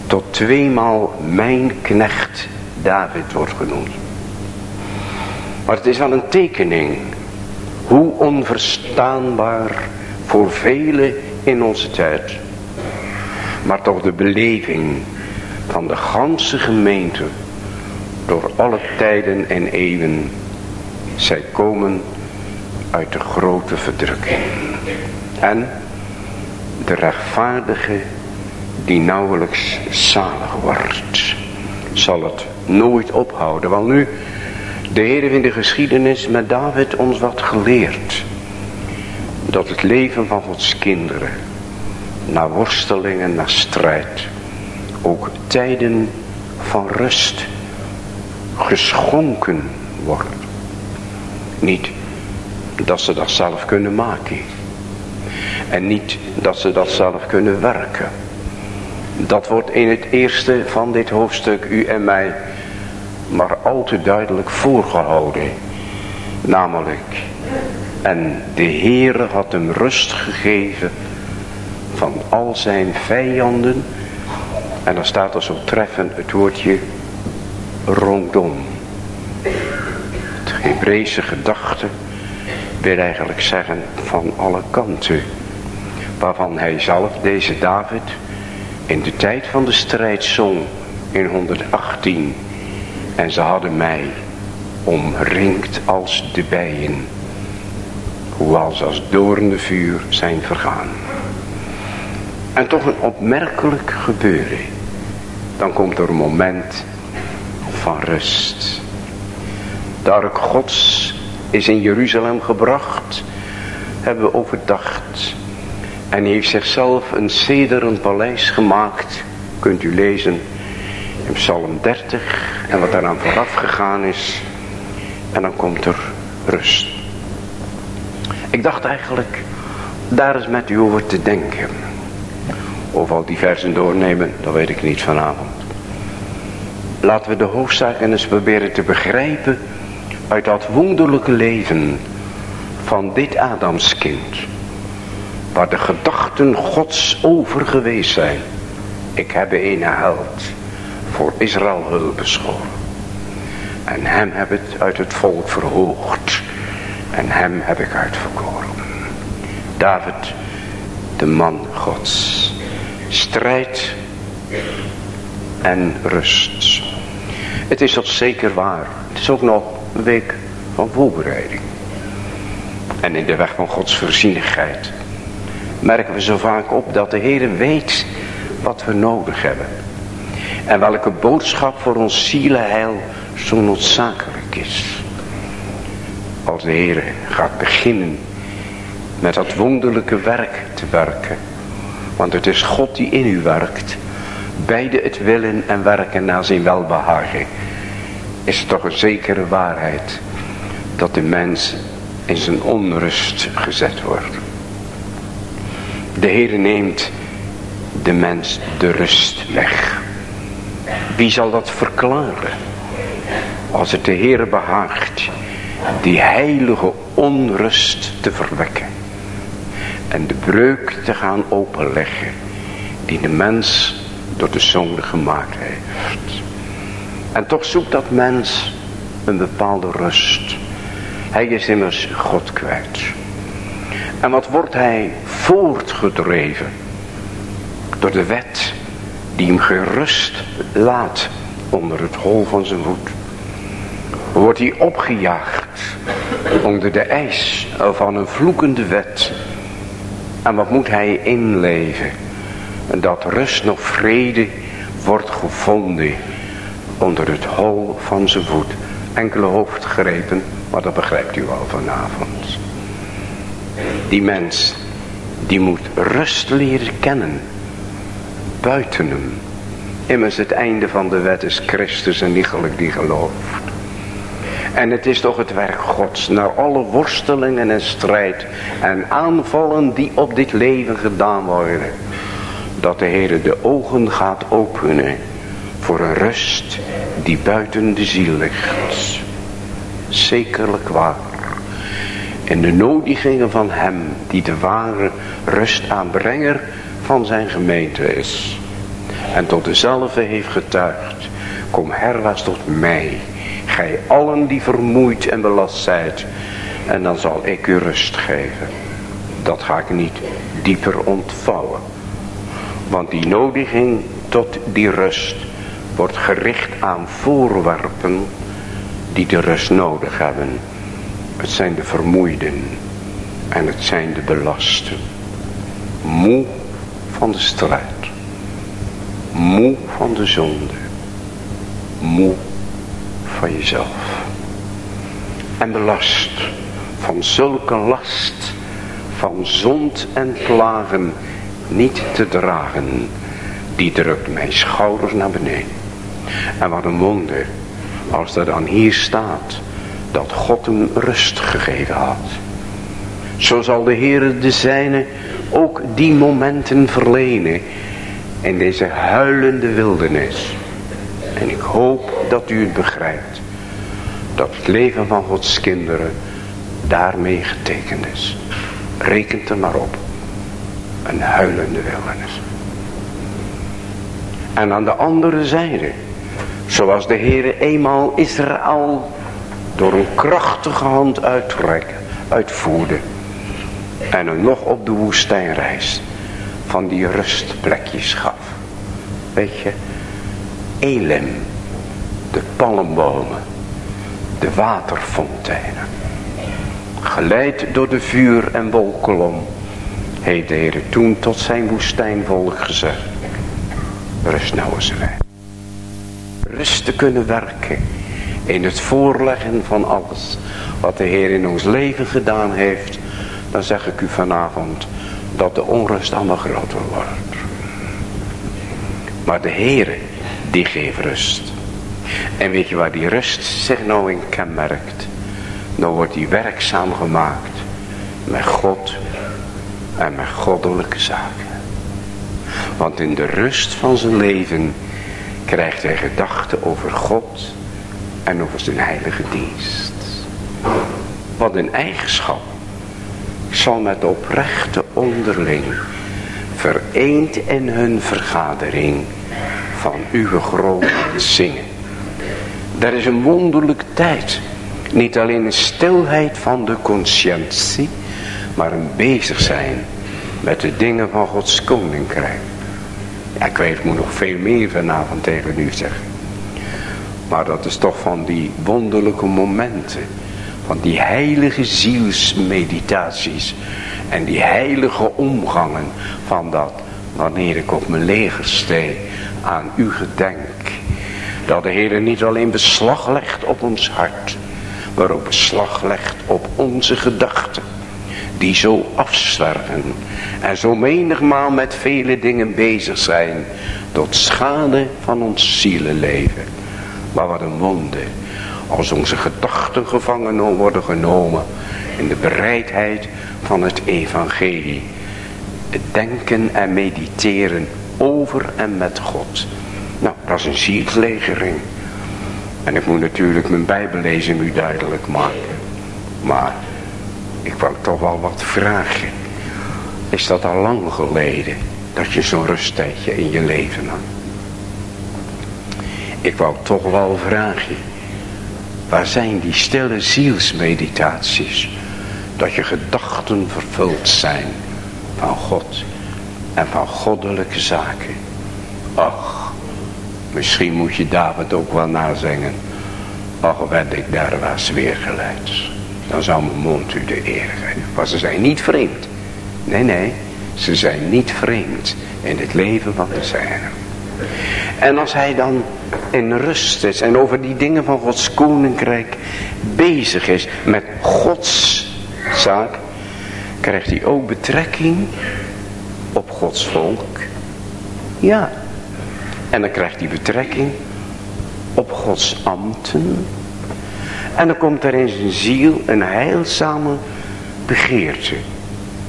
tot tweemaal mijn knecht David wordt genoemd. Maar het is wel een tekening, hoe onverstaanbaar voor velen in onze tijd. Maar toch de beleving van de ganse gemeente door alle tijden en eeuwen. Zij komen uit de grote verdrukking. En de rechtvaardige die nauwelijks zalig wordt. Zal het nooit ophouden. Want nu, de Heer in de geschiedenis met David ons wat geleerd dat het leven van Gods kinderen, na worstelingen, na strijd, ook tijden van rust geschonken wordt. Niet dat ze dat zelf kunnen maken. En niet dat ze dat zelf kunnen werken. Dat wordt in het eerste van dit hoofdstuk u en mij maar al te duidelijk voorgehouden. Namelijk en de Heere had hem rust gegeven van al zijn vijanden. En dan staat er zo treffend het woordje rondom. Het Hebreeuwse gedachte wil eigenlijk zeggen van alle kanten. Waarvan hij zelf, deze David, in de tijd van de strijd zong in 118. En ze hadden mij omringd als de bijen hoewel ze als doornde vuur zijn vergaan. En toch een opmerkelijk gebeuren. Dan komt er een moment van rust. De ark gods is in Jeruzalem gebracht, hebben we overdacht. En heeft zichzelf een zederen paleis gemaakt, kunt u lezen in Psalm 30 en wat daaraan vooraf gegaan is. En dan komt er rust. Ik dacht eigenlijk daar eens met u over te denken. Of al die doornemen, dat weet ik niet vanavond. Laten we de hoofdzaken eens proberen te begrijpen uit dat wonderlijke leven van dit Adamskind. Waar de gedachten gods over geweest zijn. Ik heb een held voor Israël hulp beschoren. En hem heb het uit het volk verhoogd. En hem heb ik uitverkoren. David, de man gods. Strijd en rust. Het is tot zeker waar. Het is ook nog een week van voorbereiding. En in de weg van Gods voorzienigheid merken we zo vaak op dat de Heer weet wat we nodig hebben. En welke boodschap voor ons zielenheil zo noodzakelijk is als de Heer gaat beginnen met dat wonderlijke werk te werken. Want het is God die in u werkt. Beide het willen en werken naar zijn welbehagen. Is het toch een zekere waarheid dat de mens in zijn onrust gezet wordt. De Heer neemt de mens de rust weg. Wie zal dat verklaren? Als het de Heer behaagt die heilige onrust te verwekken. En de breuk te gaan openleggen die de mens door de zonde gemaakt heeft. En toch zoekt dat mens een bepaalde rust. Hij is immers God kwijt. En wat wordt hij voortgedreven? Door de wet die hem gerust laat onder het hol van zijn voet. Wordt hij opgejaagd onder de eis van een vloekende wet. En wat moet hij inleven? En dat rust nog vrede wordt gevonden onder het hol van zijn voet. Enkele hoofdgrepen, maar dat begrijpt u al vanavond. Die mens, die moet rust leren kennen. Buiten hem. Immers het einde van de wet is Christus en nichtelijk die gelooft. En het is toch het werk gods, naar alle worstelingen en strijd en aanvallen die op dit leven gedaan worden. Dat de Heer de ogen gaat openen voor een rust die buiten de ziel ligt. Zekerlijk waar. En de nodigingen van hem die de ware rustaanbrenger van zijn gemeente is. En tot dezelfde heeft getuigd. Kom herwaarts tot mij. Gij allen die vermoeid en belast zijt. En dan zal ik u rust geven. Dat ga ik niet dieper ontvouwen. Want die nodiging tot die rust wordt gericht aan voorwerpen die de rust nodig hebben. Het zijn de vermoeiden en het zijn de belasten. Moe van de strijd. Moe van de zonde. Moe van jezelf. En belast van zulke last van zond en plagen niet te dragen. Die drukt mijn schouders naar beneden. En wat een wonder als er dan hier staat dat God hem rust gegeven had. Zo zal de Heer de zijne ook die momenten verlenen in deze huilende wildernis. En ik hoop dat u het begrijpt. Dat het leven van Gods kinderen daarmee getekend is. Rekent er maar op. Een huilende wildernis. En aan de andere zijde Zoals de Heere eenmaal Israël door een krachtige hand uitvoerde. En hem nog op de woestijnreis van die rustplekjes gaf. Weet je, Elim, de palmbomen, de waterfonteinen. Geleid door de vuur en wolkolom heeft de Heer toen tot zijn woestijnvolk gezegd. Rust nou eens wij rust te kunnen werken. In het voorleggen van alles wat de Heer in ons leven gedaan heeft. Dan zeg ik u vanavond dat de onrust allemaal groter wordt. Maar de Heer die geeft rust. En weet je waar die rust zich nou in kenmerkt? Dan wordt die werkzaam gemaakt met God en met goddelijke zaken. Want in de rust van zijn leven krijgt hij gedachten over God en over zijn heilige dienst. Wat een eigenschap zal met oprechte onderling vereend in hun vergadering van uw grote zingen. Er is een wonderlijke tijd. Niet alleen een stilheid van de conscientie, maar een bezig zijn met de dingen van Gods koninkrijk. Ja, ik weet, ik moet nog veel meer vanavond tegen u zeggen. Maar dat is toch van die wonderlijke momenten. Van die heilige zielsmeditaties. En die heilige omgangen van dat. Wanneer ik op mijn leger stee aan u gedenk. Dat de Heer niet alleen beslag legt op ons hart. Maar ook beslag legt op onze gedachten. Die zo afzwerven en zo menigmaal met vele dingen bezig zijn. Tot schade van ons zielenleven. Maar wat een wonder. Als onze gedachten gevangen worden genomen. In de bereidheid van het evangelie. denken en mediteren over en met God. Nou, dat is een zielslegering. En ik moet natuurlijk mijn bijbellezing u duidelijk maken. Maar ik wou toch wel wat vragen. Is dat al lang geleden dat je zo'n rusttijdje in je leven had? Ik wou toch wel vragen. Waar zijn die stille zielsmeditaties? Dat je gedachten vervuld zijn van God en van goddelijke zaken. Ach, misschien moet je David ook wel nazingen. Ach, werd ik daar was weer geleid. Dan zou mijn mond u de eer geven. Maar ze zijn niet vreemd. Nee, nee, ze zijn niet vreemd in het leven van de zijne. En als hij dan in rust is en over die dingen van Gods koninkrijk bezig is met Gods zaak, krijgt hij ook betrekking op Gods volk. Ja. En dan krijgt hij betrekking op Gods ambten. En dan komt er in zijn ziel een heilzame begeerte.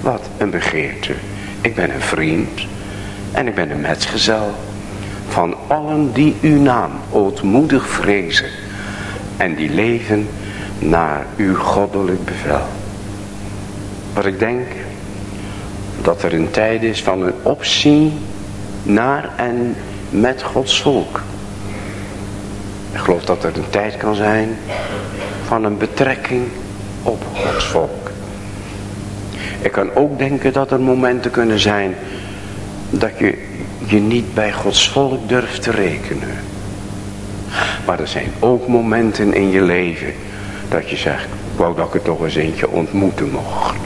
Wat een begeerte. Ik ben een vriend en ik ben een metgezel van allen die uw naam ootmoedig vrezen en die leven naar uw goddelijk bevel. Wat ik denk, dat er een tijd is van een opzien naar en met Gods volk. Ik geloof dat er een tijd kan zijn van een betrekking op Gods volk. Ik kan ook denken dat er momenten kunnen zijn dat je je niet bij Gods volk durft te rekenen. Maar er zijn ook momenten in je leven dat je zegt, ik wou dat ik er toch eens eentje ontmoeten mocht.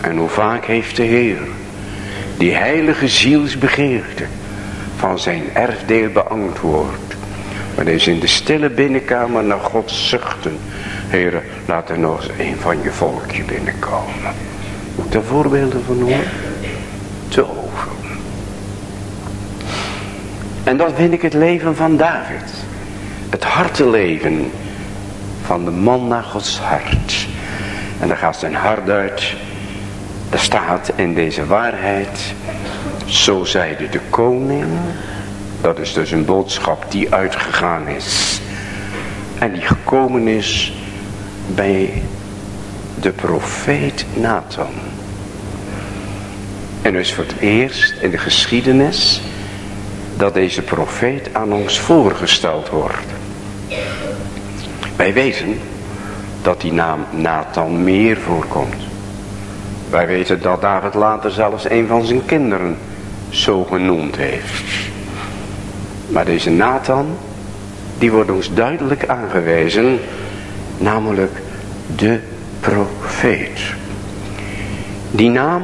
En hoe vaak heeft de Heer die heilige zielsbegeerte van zijn erfdeel beantwoord. Wanneer ze in de stille binnenkamer naar God zuchten. Heer, laat er nog eens een van je volkje binnenkomen. Moet er voorbeelden van noemen? Te over. En dat vind ik het leven van David. Het hartenleven van de man naar Gods hart. En daar gaat zijn hart uit er staat in deze waarheid, zo zeide de koning, dat is dus een boodschap die uitgegaan is. En die gekomen is bij de profeet Nathan. En dus voor het eerst in de geschiedenis dat deze profeet aan ons voorgesteld wordt. Wij weten dat die naam Nathan meer voorkomt. Wij weten dat David later zelfs een van zijn kinderen zo genoemd heeft. Maar deze Nathan, die wordt ons duidelijk aangewezen, namelijk de profeet. Die naam,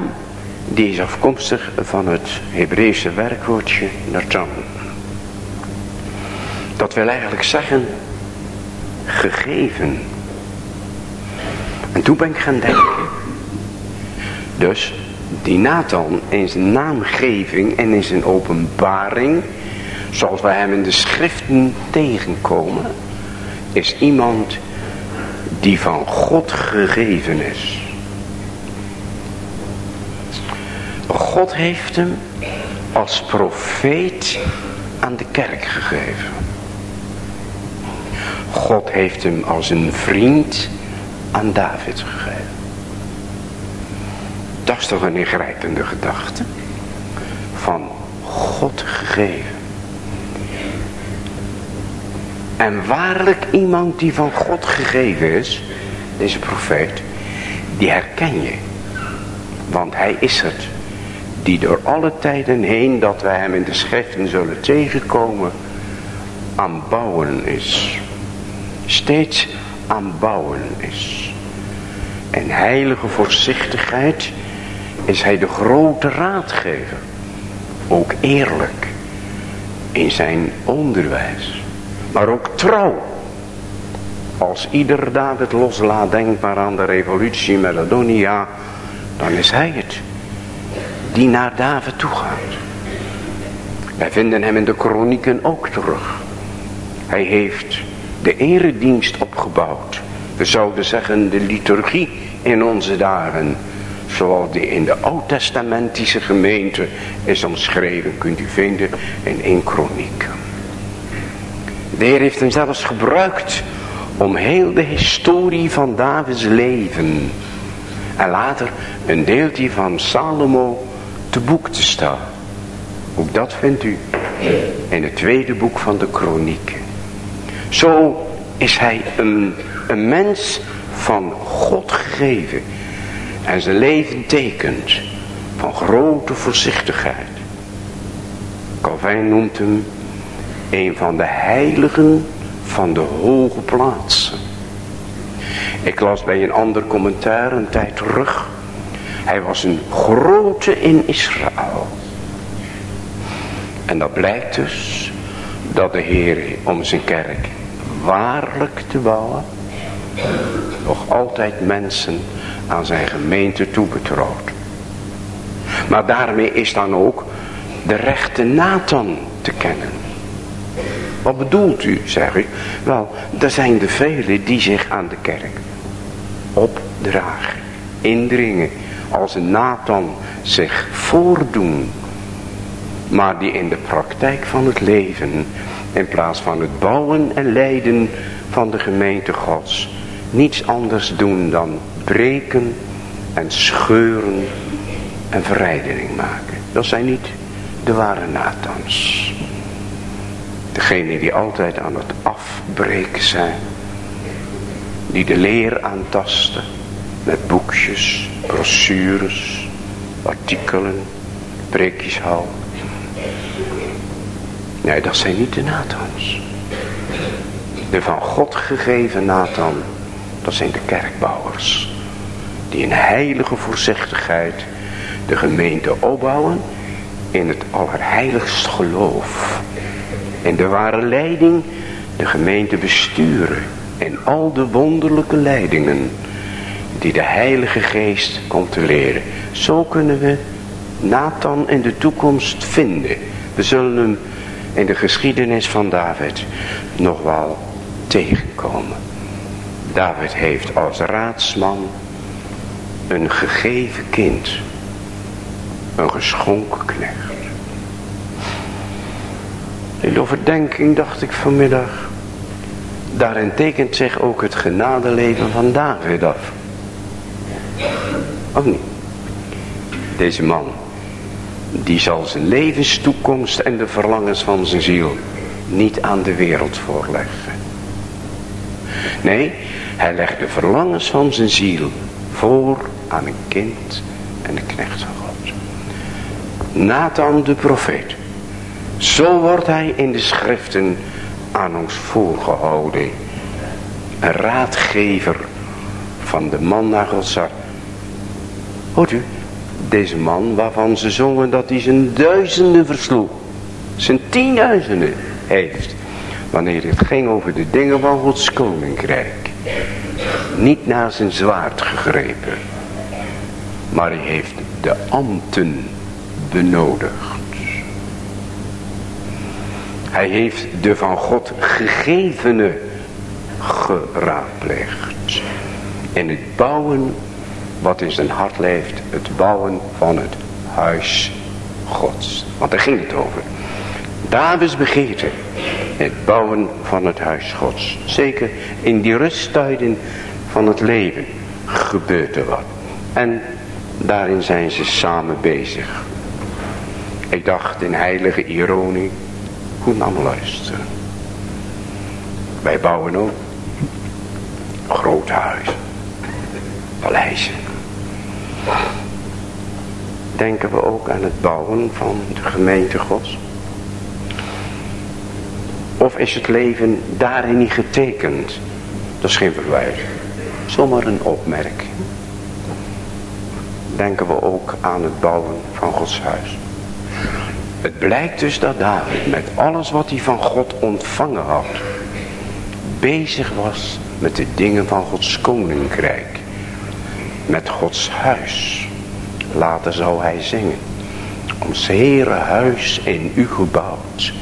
die is afkomstig van het Hebreeuwse werkwoordje Nathan. Dat wil eigenlijk zeggen, gegeven. En toen ben ik gaan denken, dus die Nathan in zijn naamgeving en in zijn openbaring, zoals wij hem in de schriften tegenkomen, is iemand die van God gegeven is. God heeft hem als profeet aan de kerk gegeven. God heeft hem als een vriend aan David gegeven. Dat is toch een ingrijpende gedachte. Van God gegeven. En waarlijk iemand die van God gegeven is. Deze profeet. Die herken je. Want hij is het. Die door alle tijden heen dat wij hem in de schriften zullen tegenkomen. Aan bouwen is. Steeds aan bouwen is. En heilige voorzichtigheid is hij de grote raadgever. Ook eerlijk in zijn onderwijs. Maar ook trouw. Als ieder David loslaat, denk maar aan de revolutie met Adonia. Dan is hij het. Die naar David toe gaat. Wij vinden hem in de kronieken ook terug. Hij heeft de eredienst opgebouwd. We zouden zeggen de liturgie in onze dagen zoals die in de oud-testamentische gemeente is omschreven, kunt u vinden in 1 Kroniek. De Heer heeft hem zelfs gebruikt om heel de historie van Davids leven en later een deeltje van Salomo te boek te staan. Ook dat vindt u in het tweede boek van de kronieken. Zo is hij een, een mens van God gegeven. En zijn leven tekent van grote voorzichtigheid. Calvijn noemt hem een van de heiligen van de hoge plaatsen. Ik las bij een ander commentaar een tijd terug. Hij was een grote in Israël. En dat blijkt dus dat de Heer om zijn kerk waarlijk te bouwen nog altijd mensen aan zijn gemeente toebetrouwt. Maar daarmee is dan ook de rechte Nathan te kennen. Wat bedoelt u, zeg ik? Wel, er zijn de velen die zich aan de kerk opdragen, indringen, als een Nathan zich voordoen. Maar die in de praktijk van het leven, in plaats van het bouwen en leiden van de gemeente gods, niets anders doen dan breken en scheuren en verrijdering maken. Dat zijn niet de ware Nathans. Degene die altijd aan het afbreken zijn. Die de leer aantasten. Met boekjes, brochures, artikelen, preekjes houden. Nee, dat zijn niet de Nathans. De van God gegeven Nathan, dat zijn de kerkbouwers. Die in heilige voorzichtigheid de gemeente opbouwen in het allerheiligst geloof. In de ware leiding de gemeente besturen. En al de wonderlijke leidingen die de Heilige Geest komt te leren. Zo kunnen we Nathan in de toekomst vinden. We zullen hem in de geschiedenis van David nog wel tegenkomen. David heeft als raadsman een gegeven kind. Een geschonken knecht. In de overdenking dacht ik vanmiddag. Daarin tekent zich ook het genadeleven van David af. Of niet? Deze man. Die zal zijn levenstoekomst en de verlangens van zijn ziel niet aan de wereld voorleggen. Nee, hij legt de verlangens van zijn ziel voor aan een kind en een knecht van God. Nathan de profeet. Zo wordt hij in de schriften aan ons voorgehouden. Een raadgever van de man naar Gods hart. Hoort u, deze man waarvan ze zongen dat hij zijn duizenden versloeg. Zijn tienduizenden heeft. Wanneer het ging over de dingen van Gods koninkrijk. Niet naar zijn zwaard gegrepen. Maar hij heeft de ambten benodigd. Hij heeft de van God gegevene geraadpleegd. En het bouwen wat in zijn hart leeft. Het bouwen van het huis gods. Want daar ging het over. Davids begeerte. Het bouwen van het huis gods. Zeker in die rusttijden van het leven gebeurt er wat. En daarin zijn ze samen bezig. Ik dacht in heilige ironie Goed naar luisteren. Wij bouwen ook grote huizen. Paleizen. Denken we ook aan het bouwen van de gemeente gods? Of is het leven daarin niet getekend? Dat is geen verwijt. Zomaar een opmerking. Denken we ook aan het bouwen van Gods huis. Het blijkt dus dat David met alles wat hij van God ontvangen had. Bezig was met de dingen van Gods koninkrijk. Met Gods huis. Later zou hij zingen. Ons Heere huis in u gebouwd.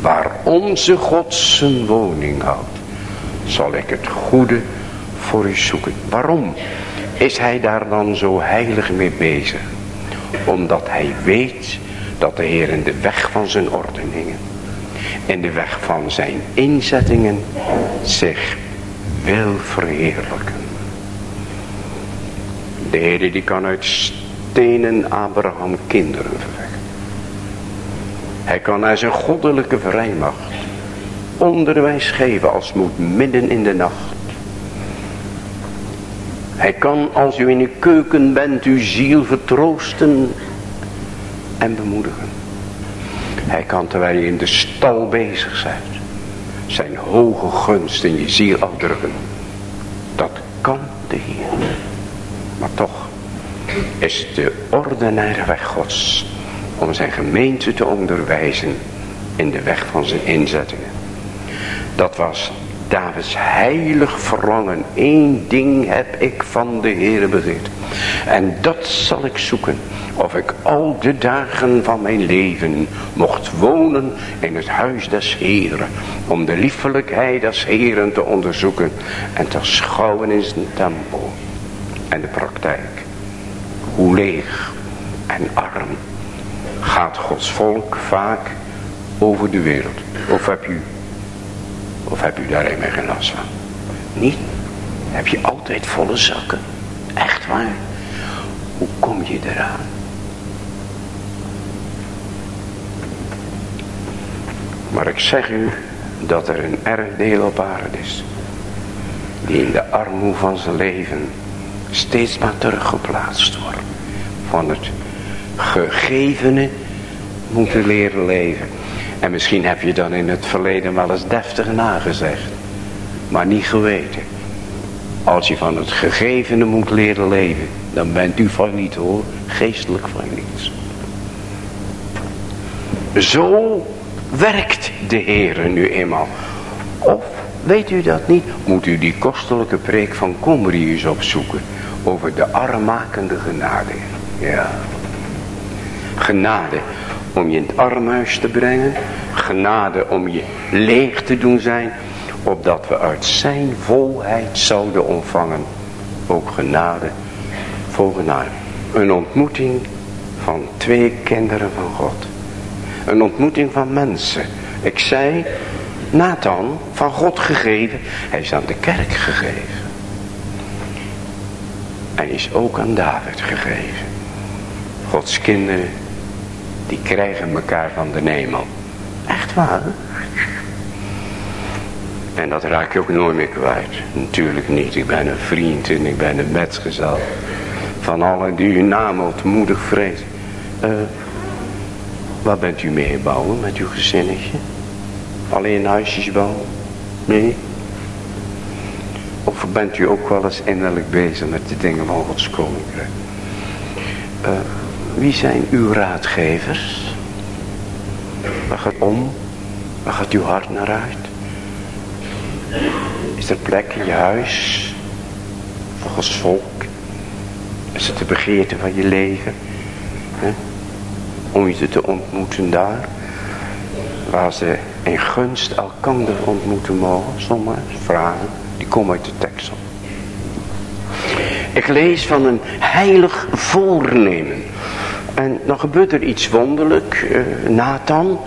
Waar onze God zijn woning houdt. Zal ik het goede voor u zoeken. Waarom is hij daar dan zo heilig mee bezig? Omdat hij weet dat de Heer in de weg van zijn ordeningen, in de weg van zijn inzettingen zich wil verheerlijken. De Heer die kan uit stenen Abraham kinderen verwekken. Hij kan naar zijn goddelijke vrijmacht onderwijs geven als moet midden in de nacht. Hij kan als u in uw keuken bent uw ziel vertroosten en bemoedigen. Hij kan terwijl je in de stal bezig bent zijn hoge gunst in je ziel afdrukken. Dat kan de Heer. Maar toch is de ordinaire weg Gods om zijn gemeente te onderwijzen in de weg van zijn inzettingen. Dat was Davids heilig verlangen. Eén ding heb ik van de Heer bezit. En dat zal ik zoeken. Of ik al de dagen van mijn leven mocht wonen in het huis des Heeren. Om de liefelijkheid des Heeren te onderzoeken. En te schouwen in zijn tempel. En de praktijk. Hoe leeg en arm gaat Gods volk vaak over de wereld. Of heb u, of heb u daar helemaal geen last van? Niet? Heb je altijd volle zakken? Echt waar? Hoe kom je eraan? Maar ik zeg u dat er een erfdeel op aarde is. Die in de armoede van zijn leven steeds maar teruggeplaatst wordt. Van het gegevene moeten leren leven. En misschien heb je dan in het verleden wel eens deftig nagezegd. Maar niet geweten. Als je van het gegevene moet leren leven. Dan bent u van niet hoor. Geestelijk van niets. Zo werkt de Heer nu eenmaal. Of weet u dat niet? Moet u die kostelijke preek van Comrius opzoeken. Over de armmakende genade. Ja. Genade om je in het armhuis te brengen. Genade om je leeg te doen zijn. Opdat we uit zijn volheid zouden ontvangen. Ook genade voor genade. Een ontmoeting van twee kinderen van God. Een ontmoeting van mensen. Ik zei, Nathan, van God gegeven. Hij is aan de kerk gegeven. En is ook aan David gegeven. Gods kinderen, die krijgen elkaar van de hemel. Echt waar? En dat raak je ook nooit meer kwijt. Natuurlijk niet. Ik ben een vriend en ik ben een metgezel. Van allen die uw naam ontmoedig vrezen. Uh, Waar bent u mee bouwen met uw gezinnetje? Alleen huisjes bouwen? Nee? Of bent u ook wel eens innerlijk bezig met de dingen van Gods koninkrijk? Uh, wie zijn uw raadgevers? Waar gaat om? Waar gaat uw hart naar uit? Is er plek in je huis? Voor Gods volk? Is het de begeerte van je leven? om je te ontmoeten daar. Waar ze in gunst elkander ontmoeten mogen. Sommige vragen, die komen uit de tekst op. Ik lees van een heilig voornemen. En dan gebeurt er iets wonderlijk. Uh, Nathan,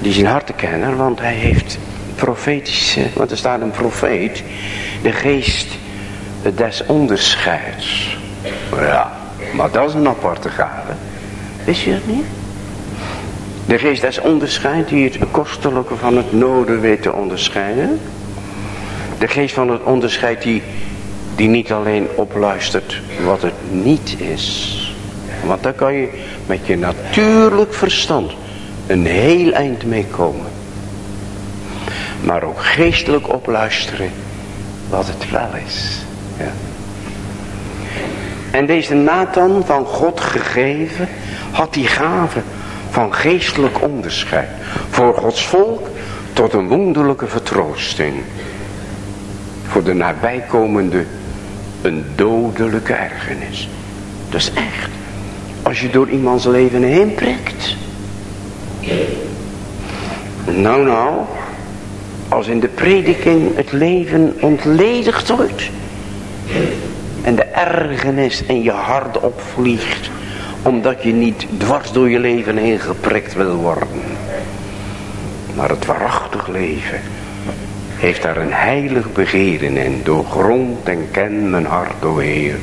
die is een hartenkenner, want hij heeft profetische, want er staat een profeet, de geest des onderscheids. Ja, maar dat is een aparte gave. Wist je dat niet? De geest des onderscheidt die het kostelijke van het noden weet te onderscheiden. De geest van het onderscheid die, die niet alleen opluistert wat het niet is. Want daar kan je met je natuurlijk verstand een heel eind mee komen. Maar ook geestelijk opluisteren wat het wel is. Ja. En deze Nathan van God gegeven had die gave van geestelijk onderscheid. Voor Gods volk tot een wonderlijke vertroosting. Voor de nabijkomende een dodelijke ergernis. Dat is echt. Als je door iemands leven heen prikt. Nou nou. Als in de prediking het leven ontledigd wordt. En de ergernis in je hart opvliegt. Omdat je niet dwars door je leven heen geprikt wil worden. Maar het waarachtig leven heeft daar een heilig begeren in. Doorgrond en ken mijn hart, o Heer.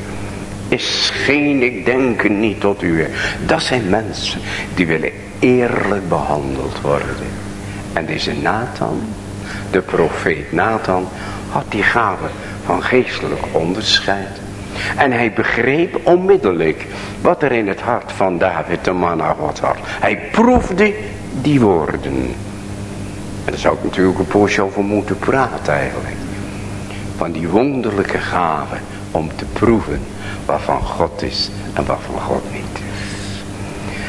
Is geen, ik denk niet tot u. Dat zijn mensen die willen eerlijk behandeld worden. En deze Nathan, de profeet Nathan, had die gave van geestelijk onderscheid. En hij begreep onmiddellijk wat er in het hart van David de man naar God had. Hij proefde die woorden. En daar zou ik natuurlijk een poosje over moeten praten eigenlijk. Van die wonderlijke gave om te proeven waarvan God is en waarvan God niet is.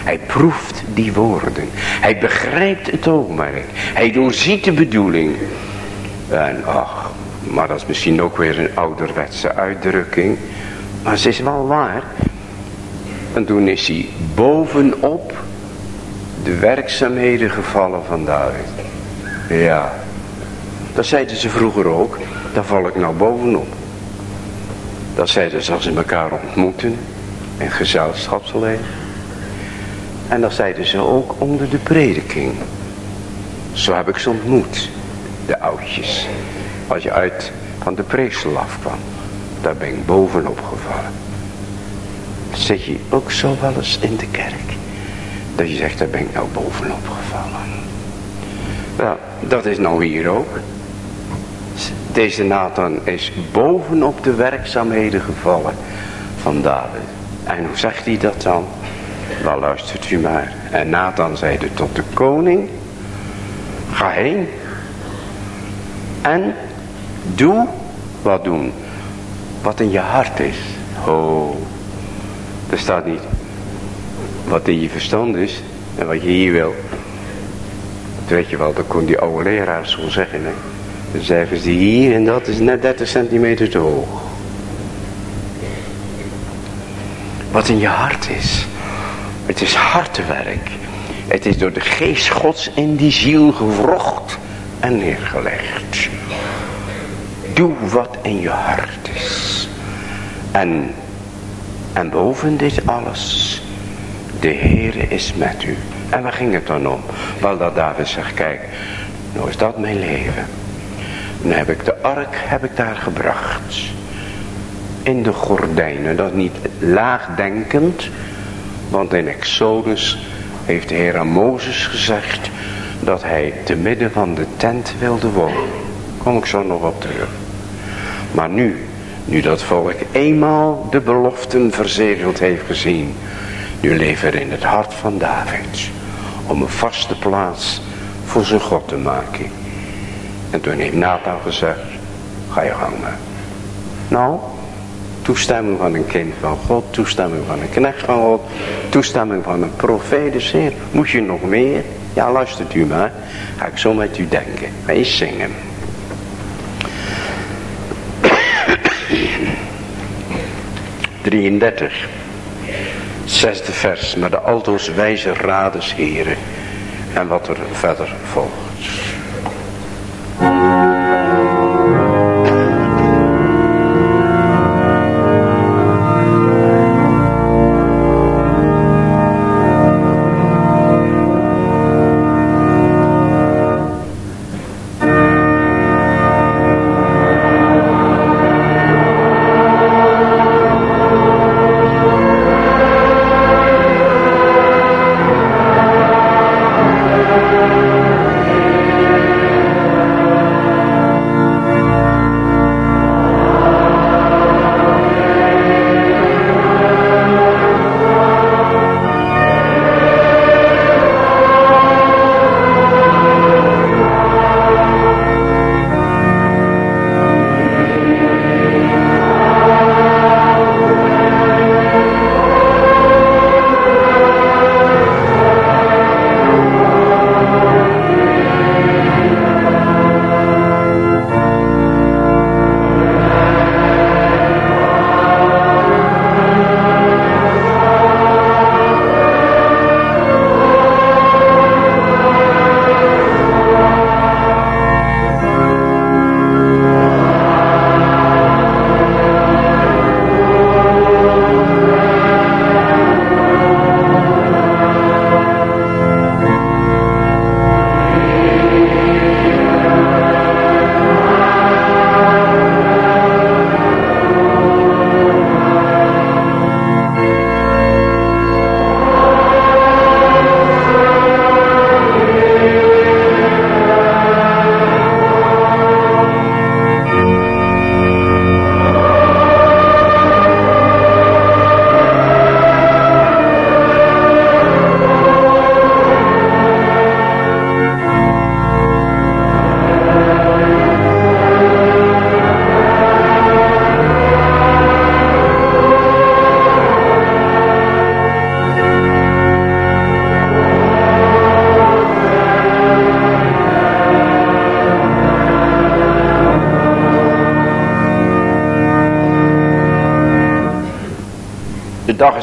Hij proeft die woorden. Hij begrijpt het oogmerk. Hij doorziet de bedoeling. En ach, maar dat is misschien ook weer een ouderwetse uitdrukking. Maar ze is wel waar. En toen is hij bovenop de werkzaamheden gevallen van David. Ja, dat zeiden ze vroeger ook. Daar val ik nou bovenop. Dat zeiden ze als ze elkaar ontmoeten. In gezelschapsleven. En dat zeiden ze ook onder de prediking. Zo heb ik ze ontmoet. De oudjes. Als je uit van de preestel afkwam. Daar ben ik bovenop gevallen. Zeg je ook zo wel eens in de kerk. Dat je zegt, daar ben ik nou bovenop gevallen. Ja, dat is nou hier ook. Deze Nathan is bovenop de werkzaamheden gevallen van David. En hoe zegt hij dat dan? Wel luistert u maar. En Nathan zeide tot de koning. Ga heen. En doe wat doen. Wat in je hart is. Oh. Er staat niet. Wat in je verstand is. En wat je hier wil. Dat weet je wel. Dat kon die oude leraar zo zeggen. Hè? Dan zeggen ze hier en dat is net 30 centimeter te hoog. Wat in je hart is. Het is hartewerk. Het is door de geest gods in die ziel gewrocht en neergelegd. Doe wat in je hart is. En, en boven dit alles, de Heere is met u. En waar ging het dan om? Wel dat David zegt, kijk, nou is dat mijn leven. Nu heb ik de ark heb ik daar gebracht. In de gordijnen, dat niet laagdenkend, want in Exodus heeft de Heer aan Mozes gezegd dat hij te midden van de tent wilde wonen. Kom ik zo nog op terug. Maar nu, nu dat volk eenmaal de beloften verzegeld heeft gezien. Nu leeft er in het hart van David. Om een vaste plaats voor zijn God te maken. En toen heeft Nathan gezegd, ga je gang. Nou, Toestemming van een kind van God. Toestemming van een knecht van God. Toestemming van een profeet. Dus heer, moet je nog meer? Ja, luistert u maar. Ga ik zo met u denken. Wij zingen. Drieëndertig. Zesde vers. Maar de altoos wijze heren. En wat er verder volgt. Dag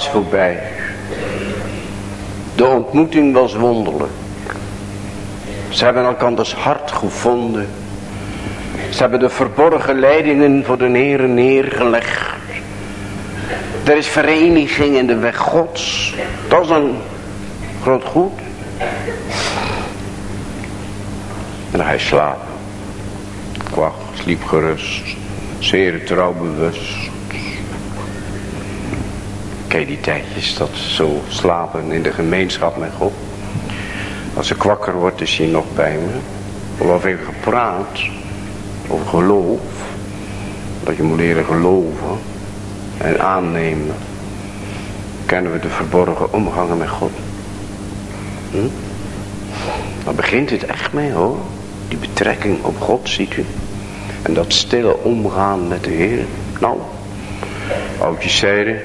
voorbij. De ontmoeting was wonderlijk. Ze hebben elkanders hart gevonden. Ze hebben de verborgen leidingen voor de Heer neergelegd. Er is vereniging in de weg gods. Dat is een groot goed. En hij slaapt. Kwach, sliep gerust. Zeer trouwbewust. Kijk die tijdjes dat zo slapen in de gemeenschap met God. Als ik wakker word is hij nog bij me. Of even gepraat over geloof. Dat je moet leren geloven en aannemen. Kennen we de verborgen omgangen met God. Hm? Daar begint het echt mee hoor. Die betrekking op God ziet u. En dat stille omgaan met de Heer. Nou, oudjes zeiden,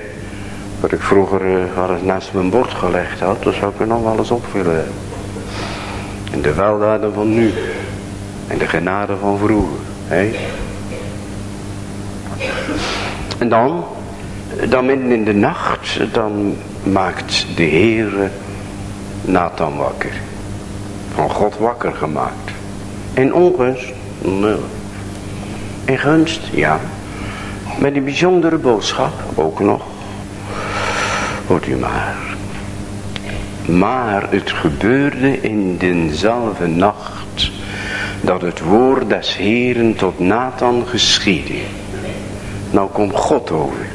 wat ik vroeger uh, naast mijn bord gelegd had, dan zou ik er nog wel eens op willen hebben. En de weldaden van nu. En de genade van vroeger. Hè? En dan, dan midden in de nacht, dan maakt de Heer Nathan wakker. Van God wakker gemaakt. In ongunst? Nee. In gunst? Ja. Met een bijzondere boodschap ook nog. Hoort u maar. Maar het gebeurde in dezelfde nacht dat het woord des Heren tot Nathan geschiedde. Nou komt God over.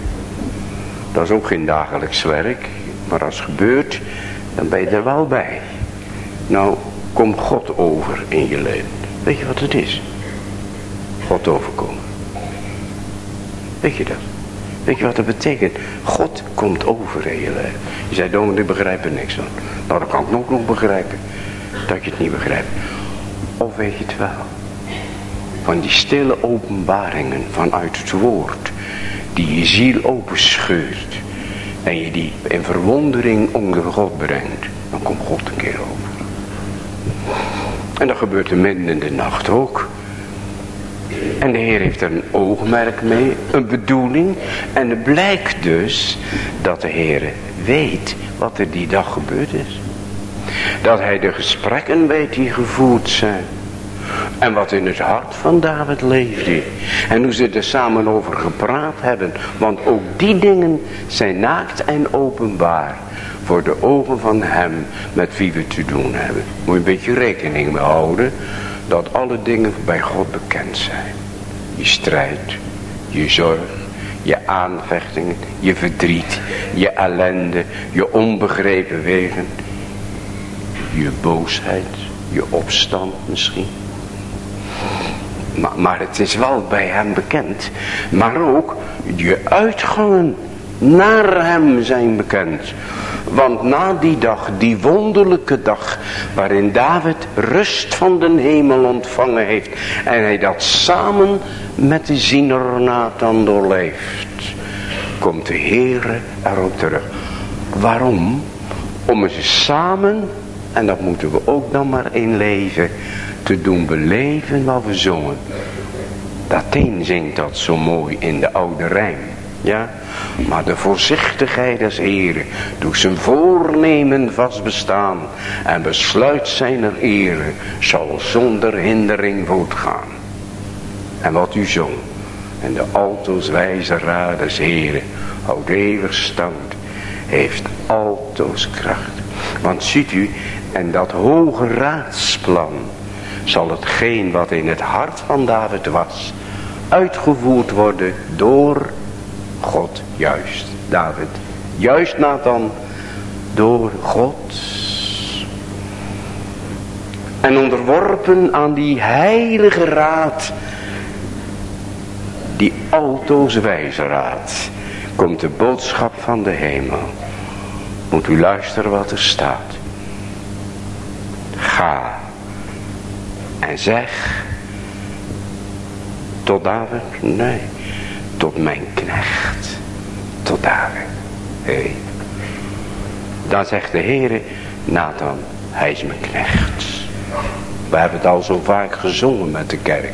Dat is ook geen dagelijks werk. Maar als het gebeurt, dan ben je er wel bij. Nou, komt God over in je leven. Weet je wat het is? God overkomen. Weet je dat? Weet je wat dat betekent? God komt over in je leven. Je zei, dominee, begrijp er niks van. Nou, dat kan ik nog nog begrijpen. Dat je het niet begrijpt. Of weet je het wel? Van die stille openbaringen vanuit het woord. Die je ziel openscheurt. En je die in verwondering onder God brengt. Dan komt God een keer over. En dat gebeurt er midden in de nacht ook. En de Heer heeft er een oogmerk mee, een bedoeling. En het blijkt dus dat de Heer weet wat er die dag gebeurd is. Dat hij de gesprekken weet die gevoerd zijn. En wat in het hart van David leefde. En hoe ze er samen over gepraat hebben. Want ook die dingen zijn naakt en openbaar. Voor de ogen van hem met wie we te doen hebben. Moet je een beetje rekening mee houden. Dat alle dingen bij God bekend zijn. Je strijd, je zorg, je aanvechtingen, je verdriet, je ellende, je onbegrepen wegen. Je boosheid, je opstand misschien. Maar, maar het is wel bij hem bekend. Maar ook je uitgangen naar hem zijn bekend. Want na die dag, die wonderlijke dag, waarin David rust van den hemel ontvangen heeft. En hij dat samen met de ziener Nathan doorleeft. Komt de Heere erop terug. Waarom? Om ze samen, en dat moeten we ook dan maar inleven, te doen beleven wat we zongen. een zingt dat zo mooi in de oude rijm. Ja, maar de voorzichtigheid des Heren doet zijn voornemen vast bestaan en besluit zijn er ere zal zonder hindering voortgaan. En wat u zong en de altoos wijze raad des Heren houdt eeuwig stand, heeft altoos kracht. Want ziet u, en dat hoge raadsplan zal hetgeen wat in het hart van David was, uitgevoerd worden door God juist. David. Juist Nathan. Door God. En onderworpen aan die heilige raad. Die altoos wijze raad. Komt de boodschap van de hemel. Moet u luisteren wat er staat. Ga. En zeg. Tot David? Nee tot mijn knecht, tot. Hey. Dan zegt de Heer, Nathan, hij is mijn knecht. We hebben het al zo vaak gezongen met de kerk.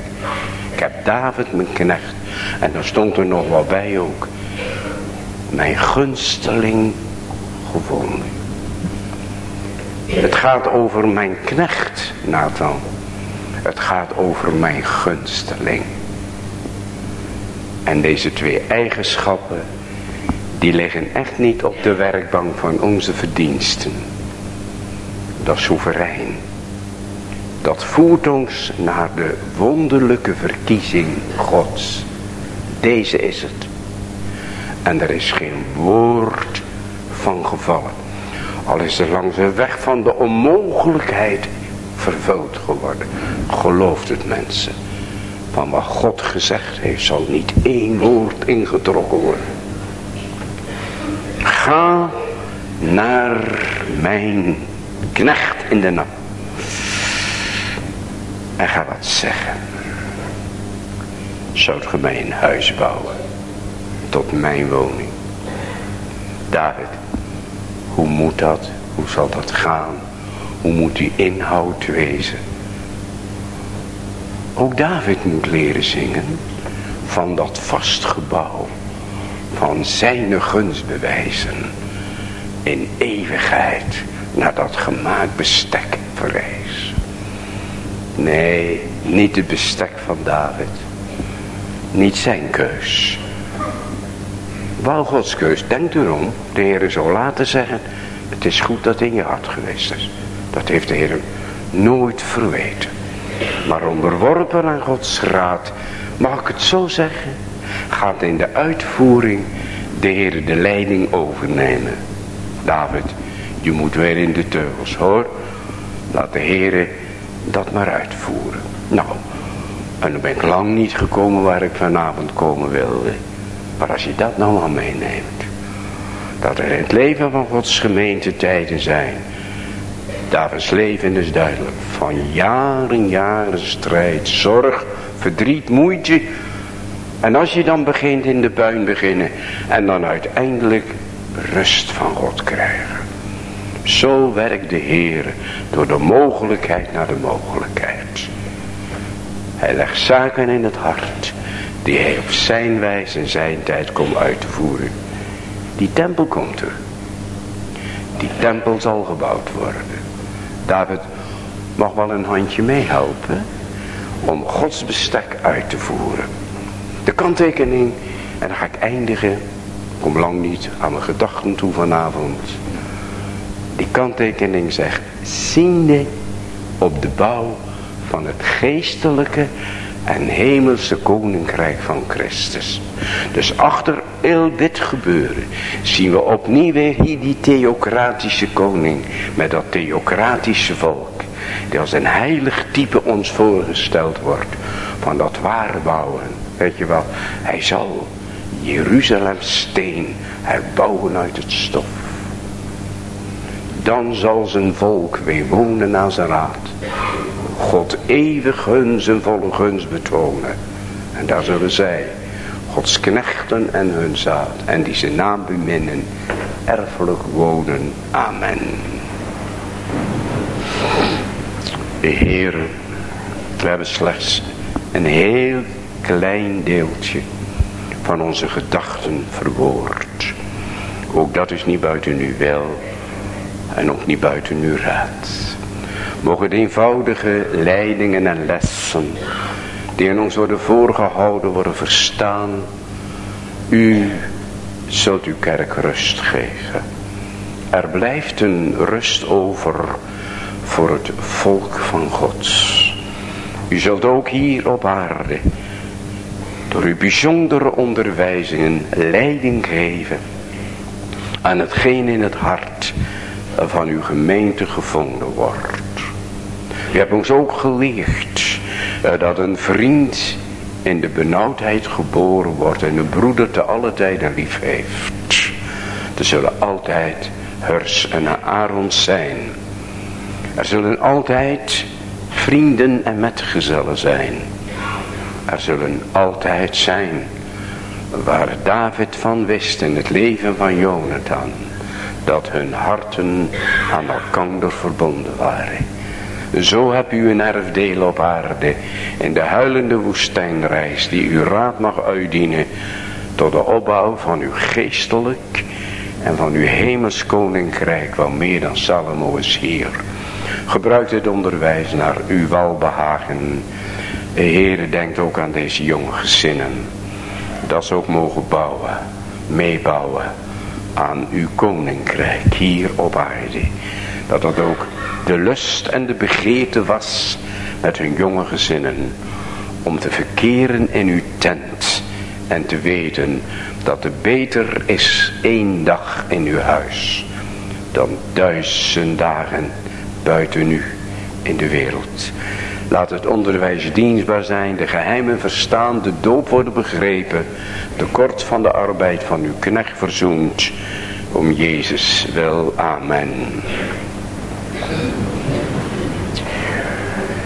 Ik heb David mijn knecht. En dan stond er nog wat bij ook. mijn gunsteling gevonden. Het gaat over mijn knecht, Nathan. Het gaat over mijn gunsteling. En deze twee eigenschappen, die liggen echt niet op de werkbank van onze verdiensten. Dat soeverein. Dat voert ons naar de wonderlijke verkiezing Gods. Deze is het. En er is geen woord van gevallen. Al is er langs de weg van de onmogelijkheid vervuld geworden. Gelooft het mensen. Van wat God gezegd heeft zal niet één woord ingetrokken worden. Ga naar mijn knecht in de nacht. En ga wat zeggen. Zoudt ge mij een huis bouwen. Tot mijn woning. David. Hoe moet dat? Hoe zal dat gaan? Hoe moet die inhoud wezen? Ook David moet leren zingen van dat vast gebouw. Van zijn gunstbewijzen. In eeuwigheid naar dat gemaakt bestek verreis. Nee, niet het bestek van David. Niet zijn keus. Wel Gods keus, denk erom. De Heer zou laten zeggen. Het is goed dat in je hart geweest is. Dat heeft de Heer nooit verweten. Maar onderworpen aan Gods raad. Mag ik het zo zeggen? Gaat in de uitvoering de Heer de leiding overnemen. David, je moet weer in de teugels hoor. Laat de Heer dat maar uitvoeren. Nou, en dan ben ik lang niet gekomen waar ik vanavond komen wilde. Maar als je dat nou al meeneemt. Dat er in het leven van Gods gemeente tijden zijn. Davids leven is duidelijk. Van jaren, jaren strijd, zorg, verdriet, moeite. En als je dan begint in de puin beginnen. En dan uiteindelijk rust van God krijgen. Zo werkt de Heer door de mogelijkheid naar de mogelijkheid. Hij legt zaken in het hart die hij op zijn wijze en zijn tijd komt uit te voeren. Die tempel komt er. Die tempel zal gebouwd worden. David mag wel een handje meehelpen om Gods bestek uit te voeren. De kanttekening, en dan ga ik eindigen, kom lang niet aan mijn gedachten toe vanavond. Die kanttekening zegt, ziende op de bouw van het geestelijke en hemelse koninkrijk van Christus. Dus achter heel dit gebeuren zien we opnieuw weer hier die theocratische koning met dat theocratische volk. Die als een heilig type ons voorgesteld wordt van dat ware bouwen. Weet je wel, hij zal Jeruzalem steen herbouwen uit het stof. Dan zal zijn volk weer wonen aan zijn raad. God eeuwig hun zijn volle gunst betonen. En daar zullen zij, Gods knechten en hun zaad, en die zijn naam beminnen, erfelijk wonen. Amen. De Heer, we hebben slechts een heel klein deeltje van onze gedachten verwoord. Ook dat is niet buiten uw wel en ook niet buiten uw raad. Mogen de eenvoudige leidingen en lessen die in ons worden voorgehouden worden verstaan. U zult uw kerk rust geven. Er blijft een rust over voor het volk van God. U zult ook hier op aarde door uw bijzondere onderwijzingen leiding geven aan hetgeen in het hart van uw gemeente gevonden wordt. U hebt ons ook geleerd uh, dat een vriend in de benauwdheid geboren wordt en een broeder te alle tijden lief heeft. Er zullen altijd Hers en Aarons zijn. Er zullen altijd vrienden en metgezellen zijn. Er zullen altijd zijn waar David van wist in het leven van Jonathan. Dat hun harten aan elkander verbonden waren. Zo heb u een erfdeel op aarde. In de huilende woestijnreis die uw raad mag uitdienen. tot de opbouw van uw geestelijk en van uw hemels koninkrijk, wel meer dan Salomo is hier. Gebruik dit onderwijs naar uw welbehagen. De Heere denkt ook aan deze jonge gezinnen. Dat ze ook mogen bouwen, meebouwen aan uw koninkrijk hier op aarde. Dat dat ook de lust en de begeerte was met hun jonge gezinnen om te verkeren in uw tent en te weten dat het beter is één dag in uw huis dan duizend dagen buiten u in de wereld. Laat het onderwijs dienstbaar zijn, de geheimen verstaan, de doop worden begrepen, de kort van de arbeid van uw knecht verzoend, om Jezus wil. Amen.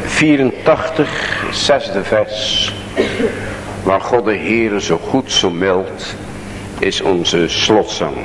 84, zesde vers. Waar God de Heere zo goed zo mild is onze slotzang.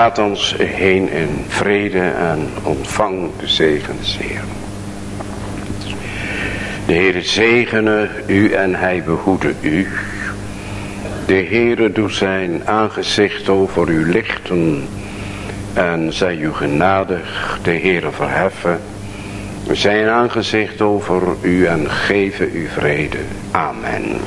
Gaat ons heen in vrede en ontvang de zegen Heer. De Heer zegene u en hij behoede u. De Heere doet zijn aangezicht over u lichten en zij u genadig, de Heere verheffen. Zijn aangezicht over u en geven u vrede. Amen.